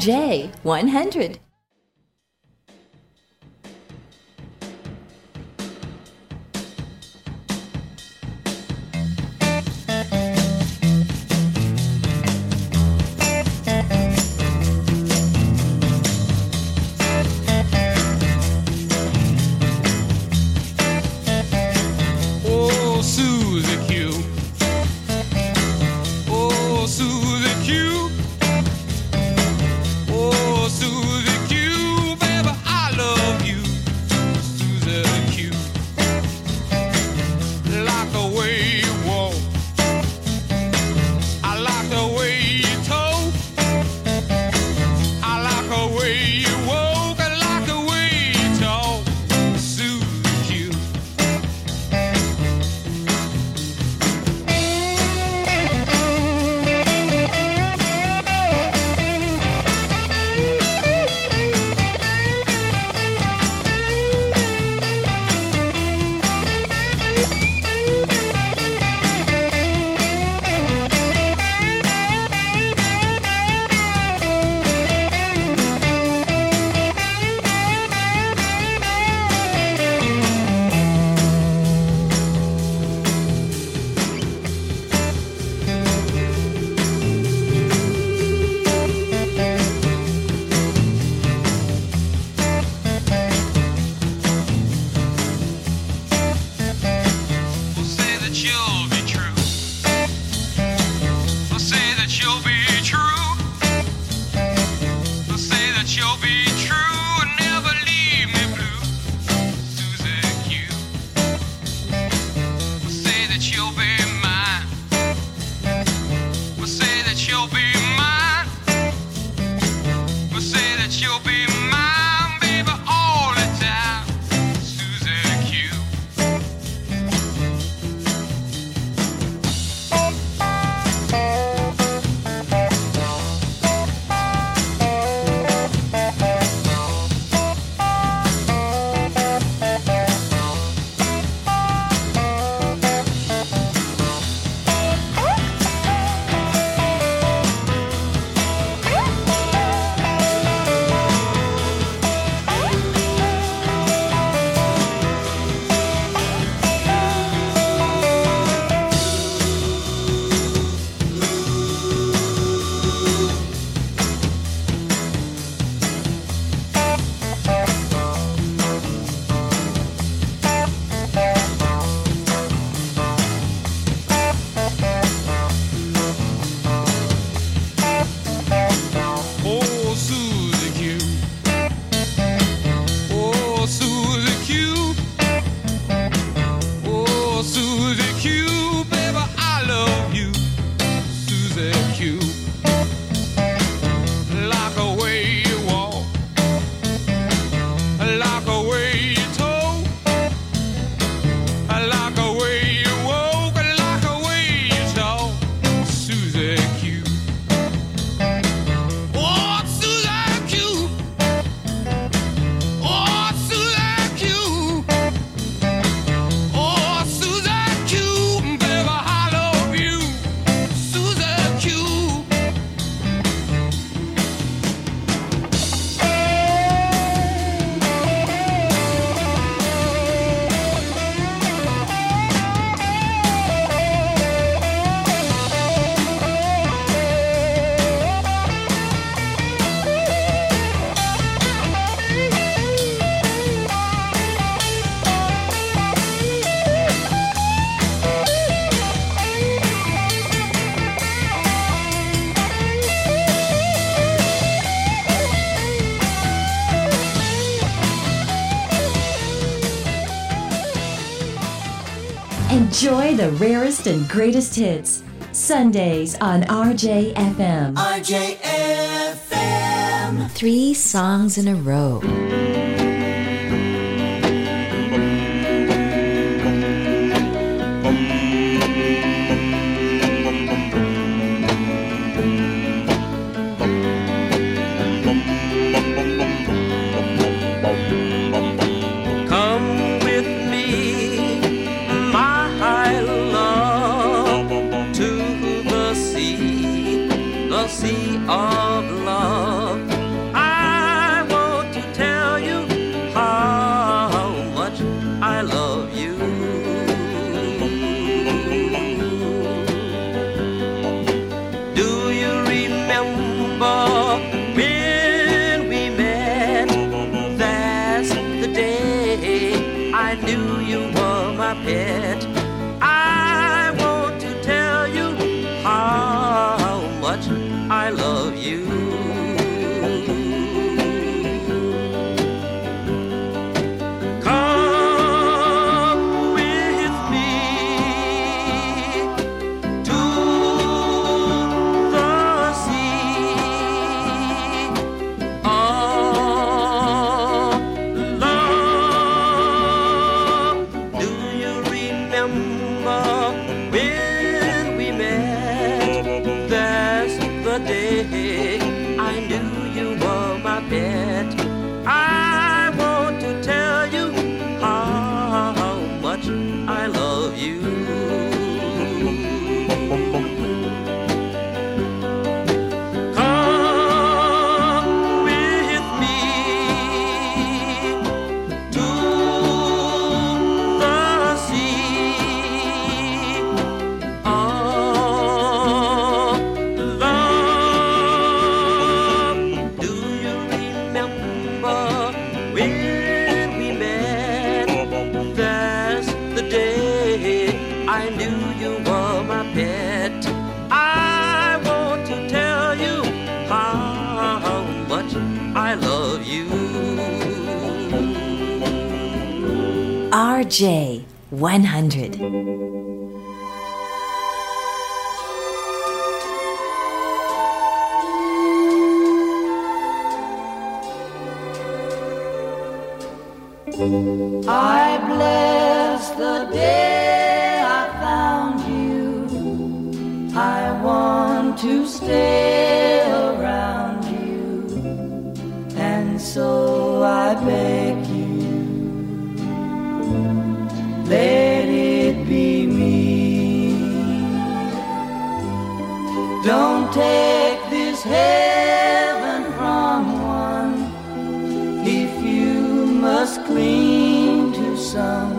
Speaker 24: J100. the
Speaker 3: rarest and greatest hits. Sundays on RJFM.
Speaker 17: RJFM. Three songs in a row.
Speaker 9: Take this heaven from one if you must cling to some.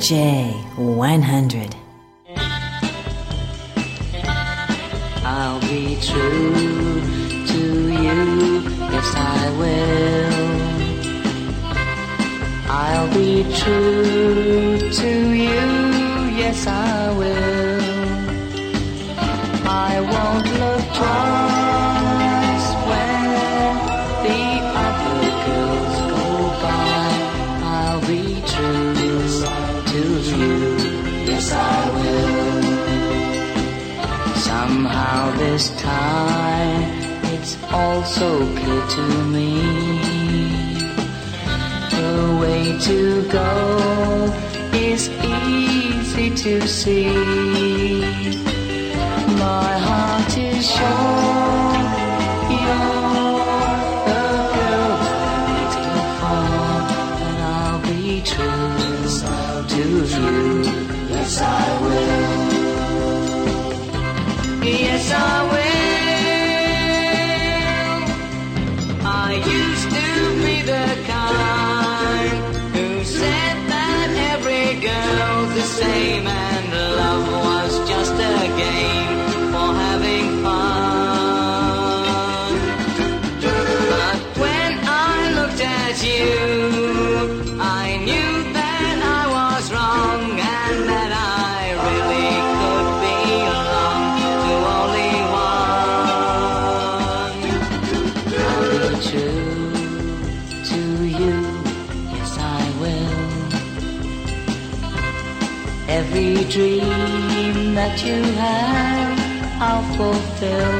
Speaker 9: J100. to me. The way to go is easy to see. you have, I'll fulfill.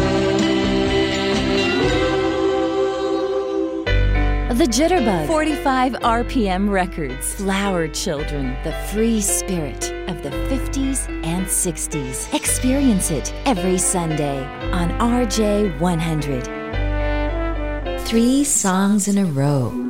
Speaker 3: The Jitterbug, 45 RPM Records, Flower Children, the free spirit of the 50s and 60s. Experience it every Sunday on RJ100.
Speaker 7: Three songs in a row.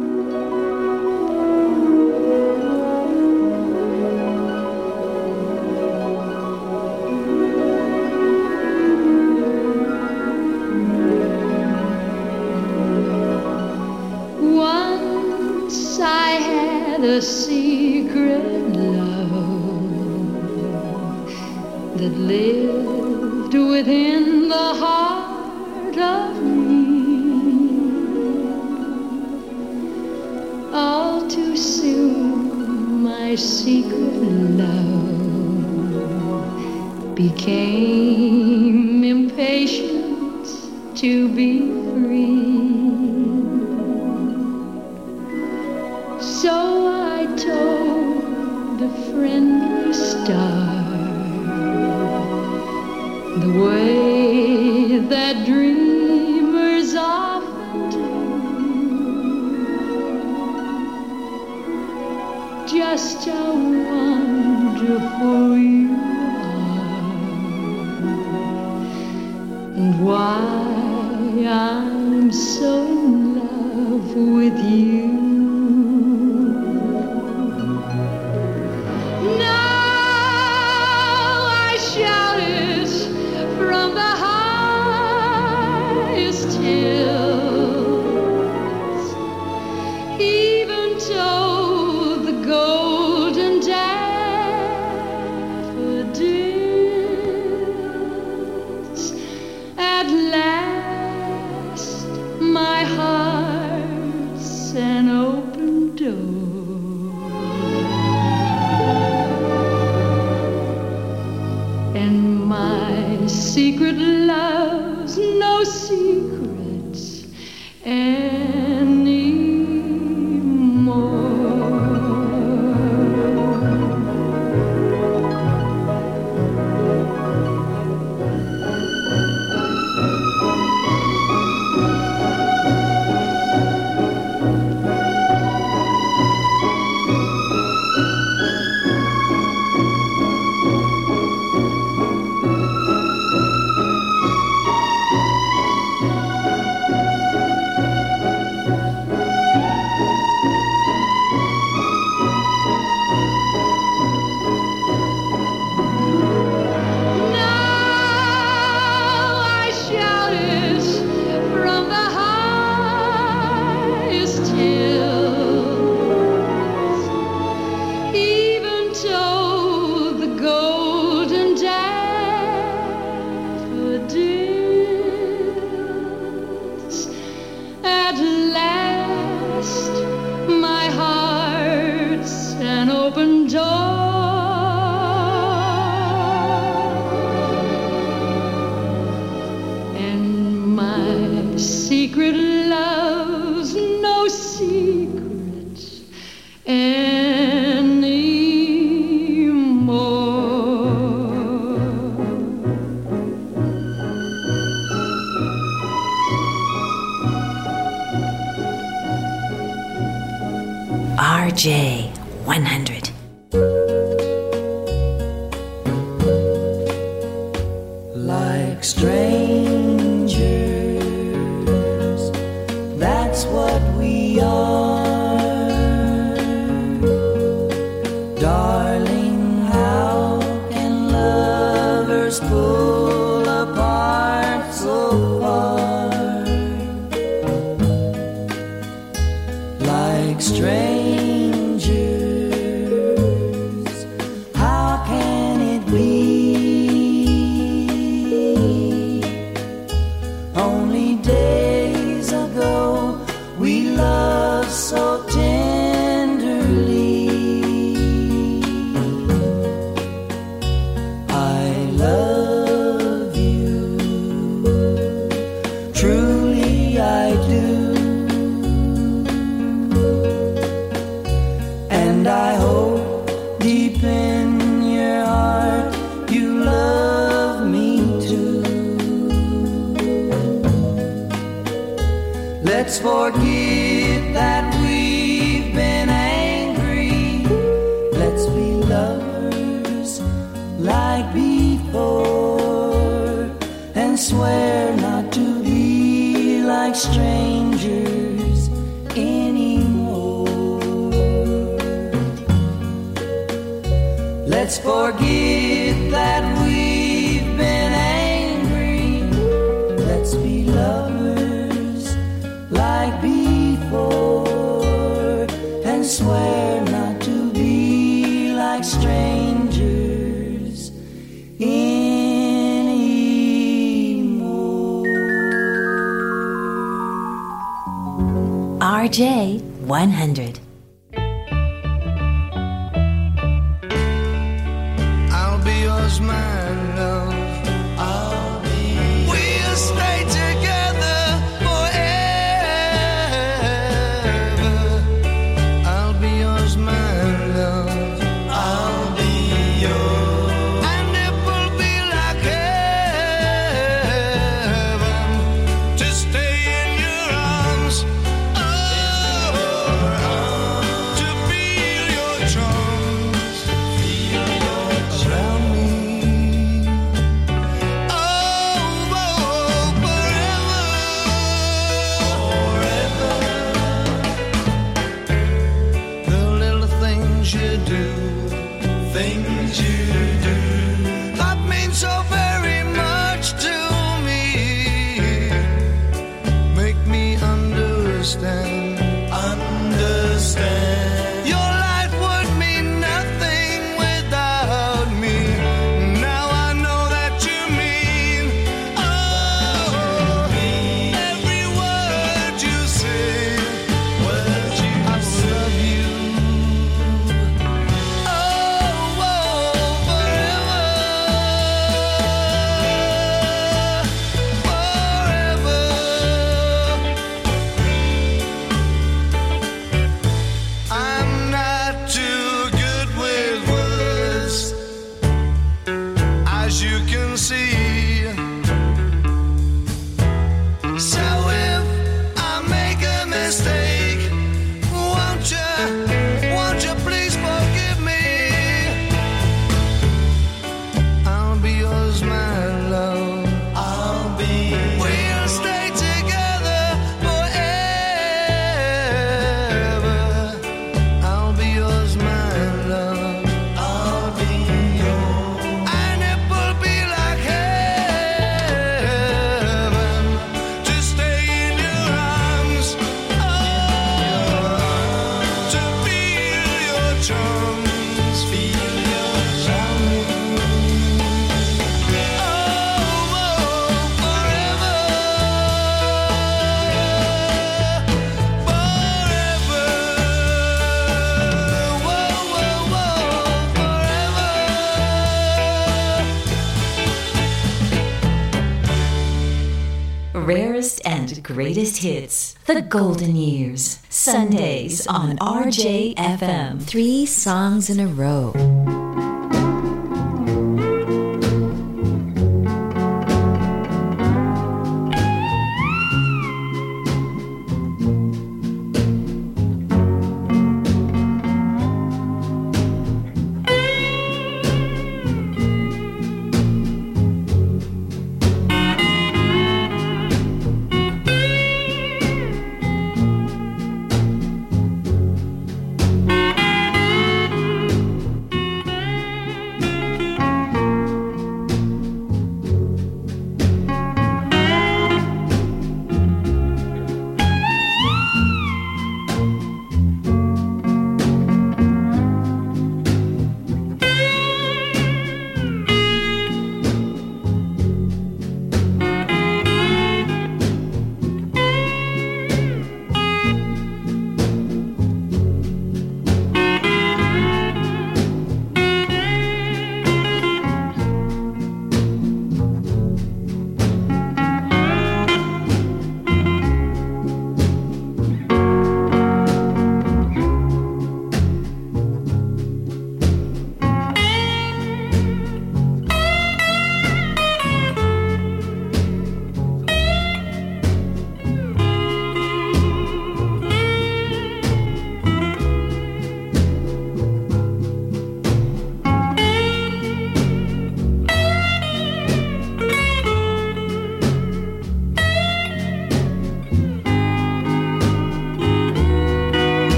Speaker 3: hits, the golden years, Sundays on RJFM.
Speaker 17: Three songs in a row.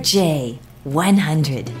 Speaker 9: RJ 100.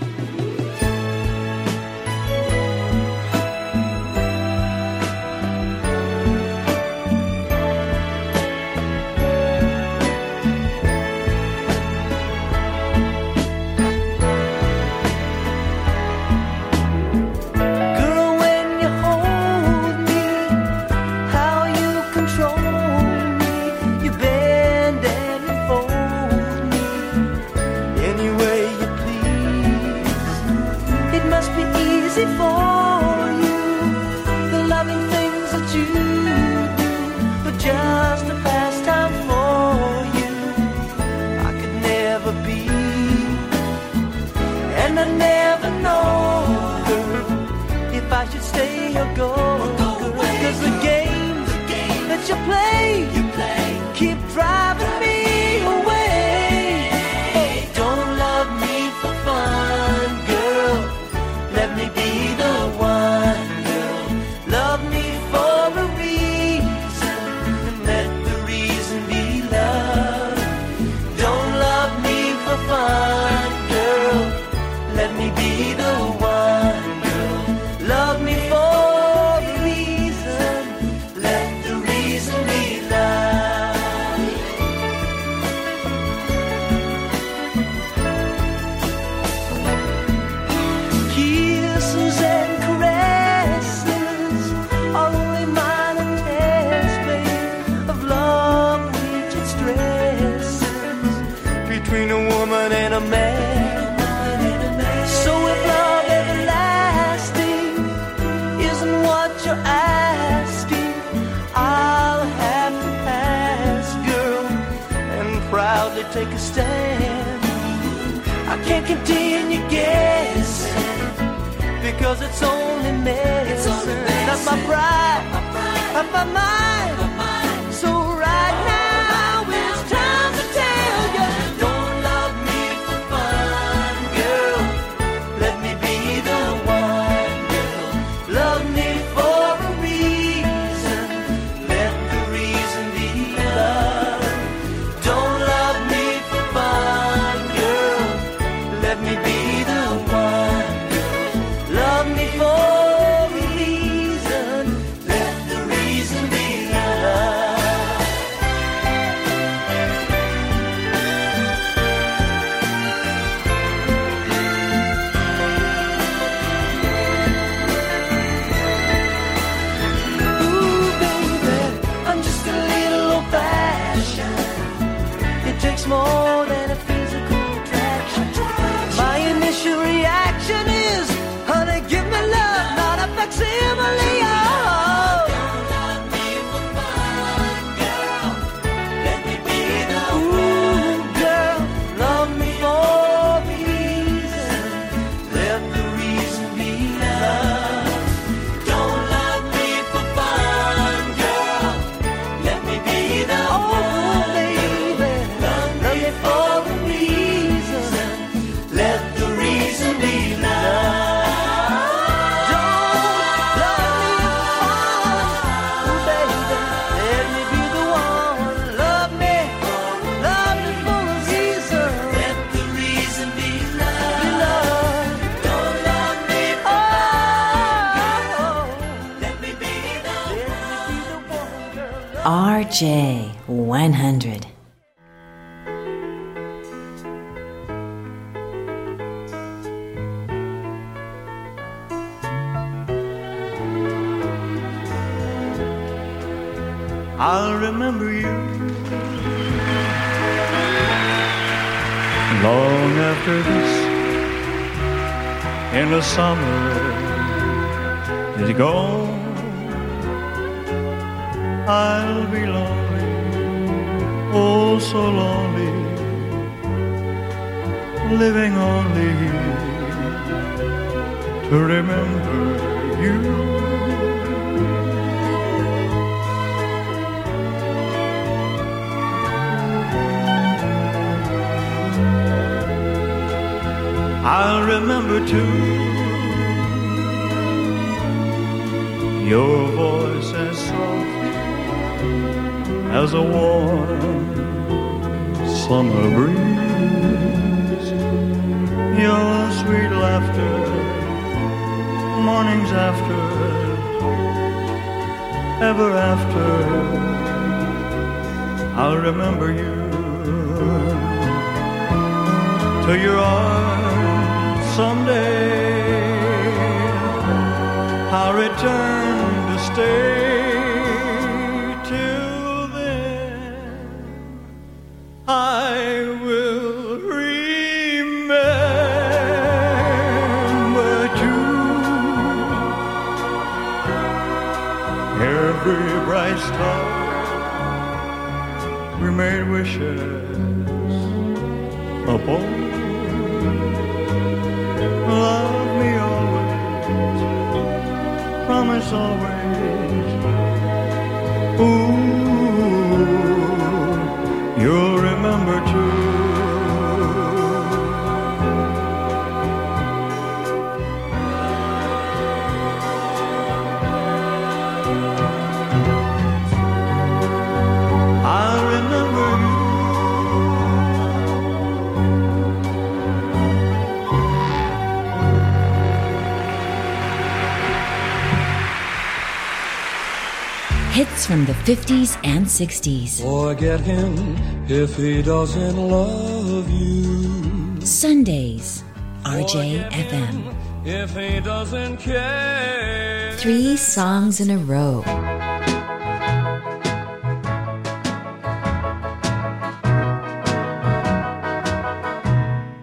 Speaker 3: 50s and 60s.
Speaker 17: Forget him if he doesn't love you.
Speaker 3: Sundays, RJFM.
Speaker 17: If he doesn't care.
Speaker 25: Three songs in a row.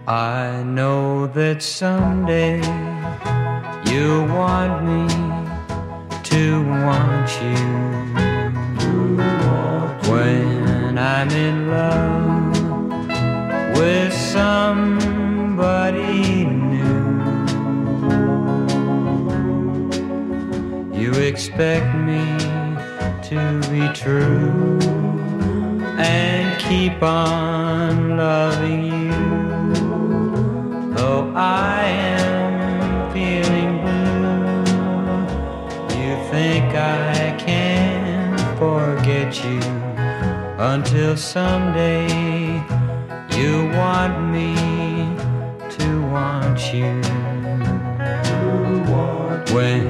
Speaker 4: I know that someday you'll want me to want you. When I'm in love with somebody new, you expect me to be true and keep on loving you. Though I am feeling blue, you think I can forget you until someday you want me to want you. When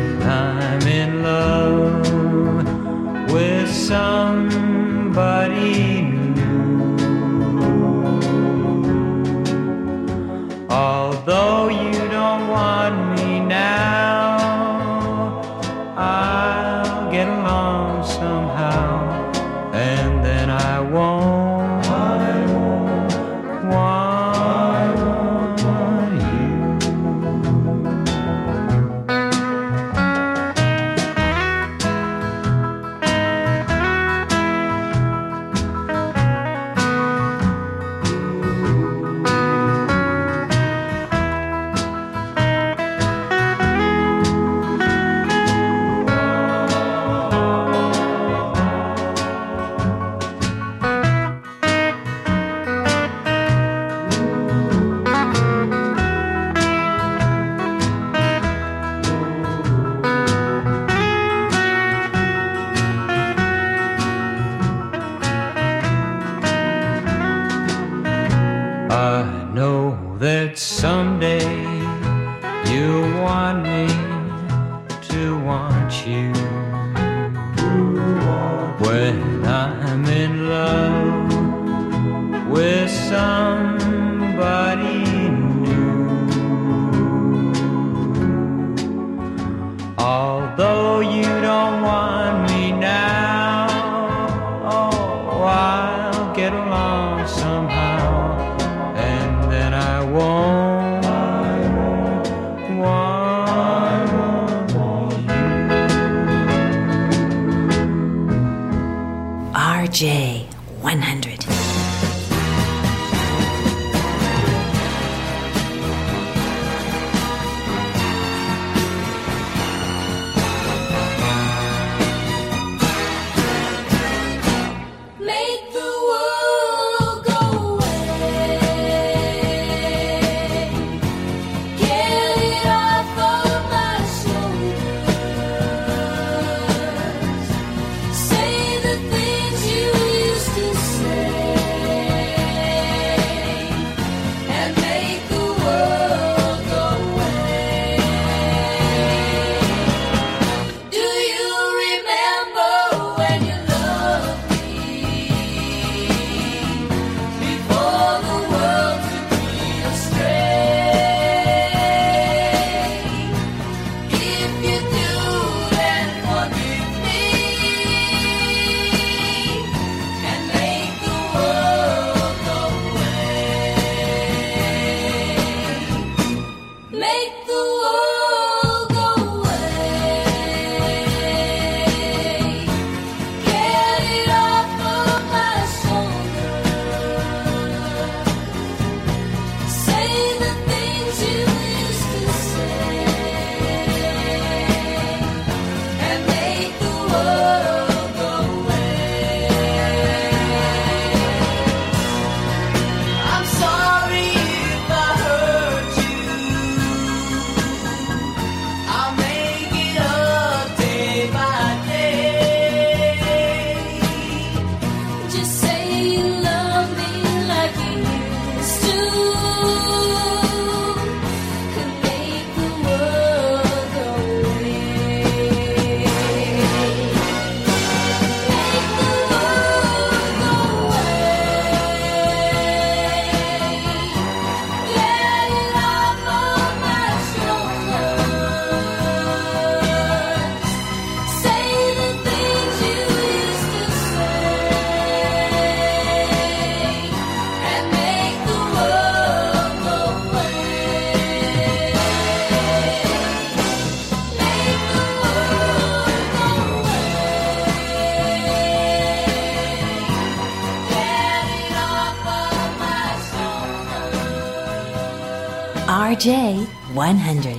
Speaker 3: 100.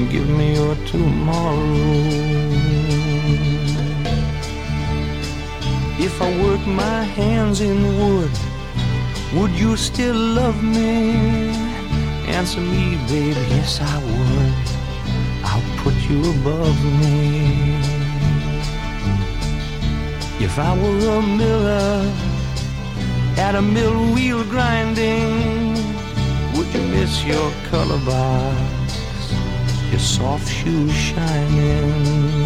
Speaker 26: And
Speaker 3: give me your tomorrow. If I work my hands in wood, would you still love me? Answer me, baby, yes I would. I'll put you above me. If I were a miller at a mill wheel grinding, would you miss your color box, your soft shoes shining?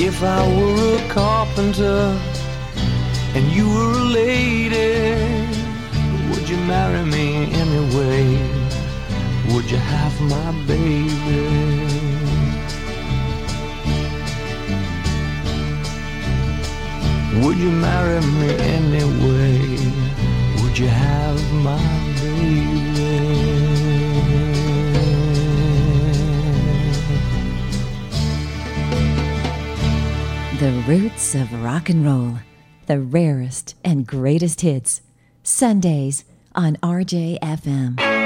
Speaker 3: If I were a carpenter and you were a lady, would you marry me anyway? Would you have my baby? Would you marry me anyway? Would you have my baby?
Speaker 9: The roots of rock and roll, the rarest and greatest hits. Sundays on RJFM.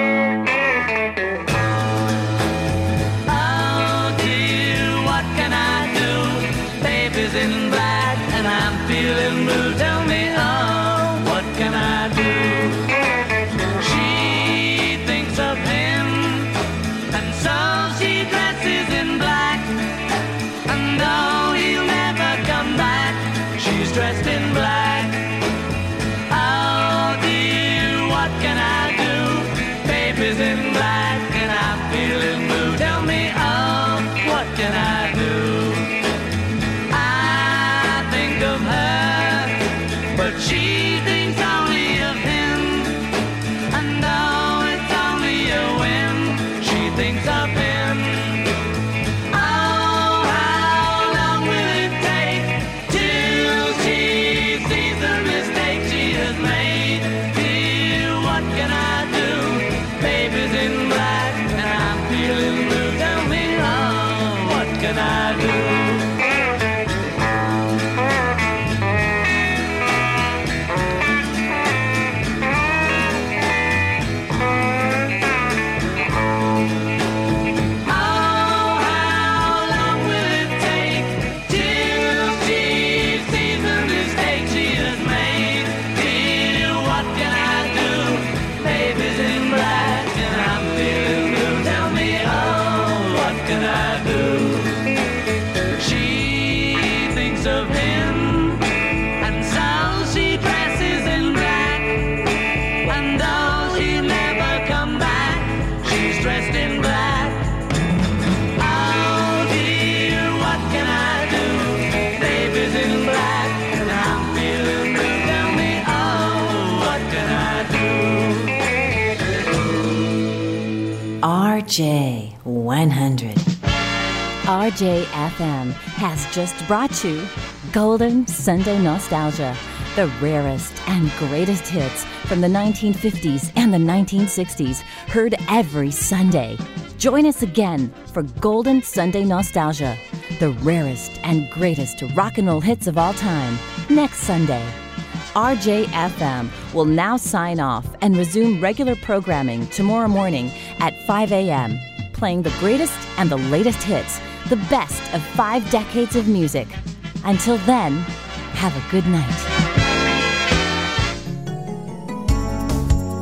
Speaker 9: RJFM has just brought you Golden Sunday Nostalgia, the rarest and greatest hits from the 1950s and the 1960s, heard every Sunday. Join us again for Golden Sunday Nostalgia, the rarest and greatest rock and roll hits of all time, next Sunday. RJFM will now sign off and resume regular programming tomorrow morning at 5 a.m., playing the greatest and the latest hits
Speaker 3: the best of five decades of music. Until then, have a good night.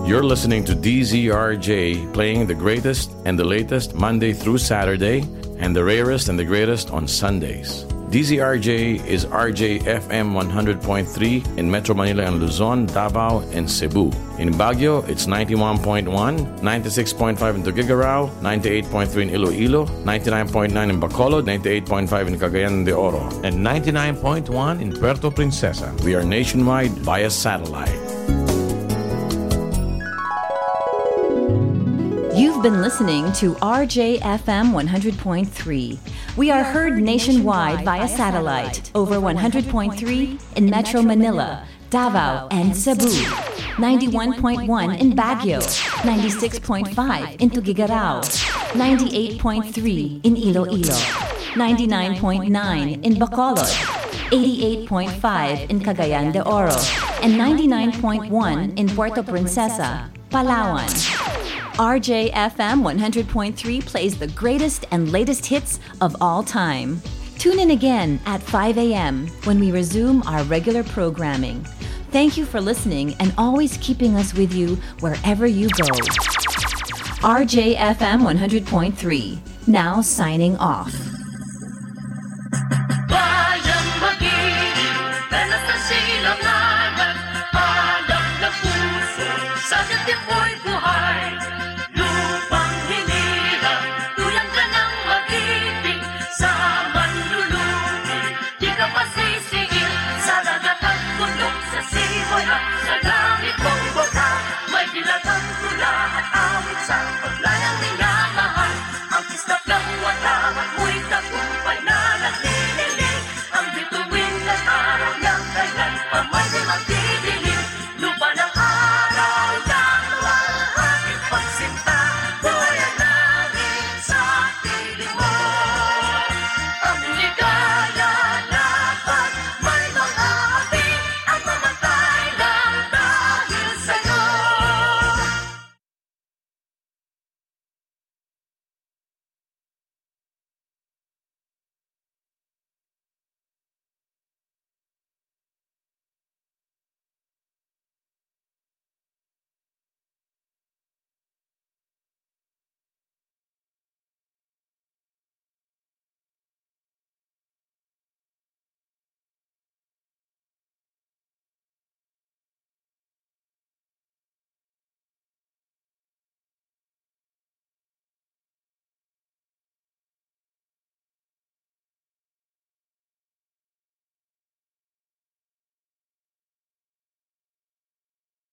Speaker 10: You're listening to DZRJ playing the greatest and the latest Monday through Saturday and the rarest and the greatest on Sundays. DZRJ is RJ FM 100.3 in Metro Manila and Luzon, Davao, and Cebu. In Baguio, it's 91.1, 96.5 in Tuguegarao, 98.3 in Iloilo, 99.9 in Bacolod, 98.5 in Cagayan de Oro,
Speaker 27: and 99.1 in Puerto Princesa.
Speaker 10: We are nationwide via satellite.
Speaker 3: You've been listening to RJFM 100.3. We are heard nationwide via satellite over 100.3 in Metro Manila, Davao, and Cebu. 91.1 in Baguio, 96.5 in Tuguegarao, 98.3 in Iloilo, 99.9 in Bacolod, 88.5 in Cagayan de Oro, and 99.1 in Puerto Princesa, Palawan. RJFM 100.3 plays the greatest and latest hits of all time. Tune in again at 5 a.m. when we resume our regular programming. Thank you for listening and always keeping us with you wherever you go. RJFM 100.3, now signing off.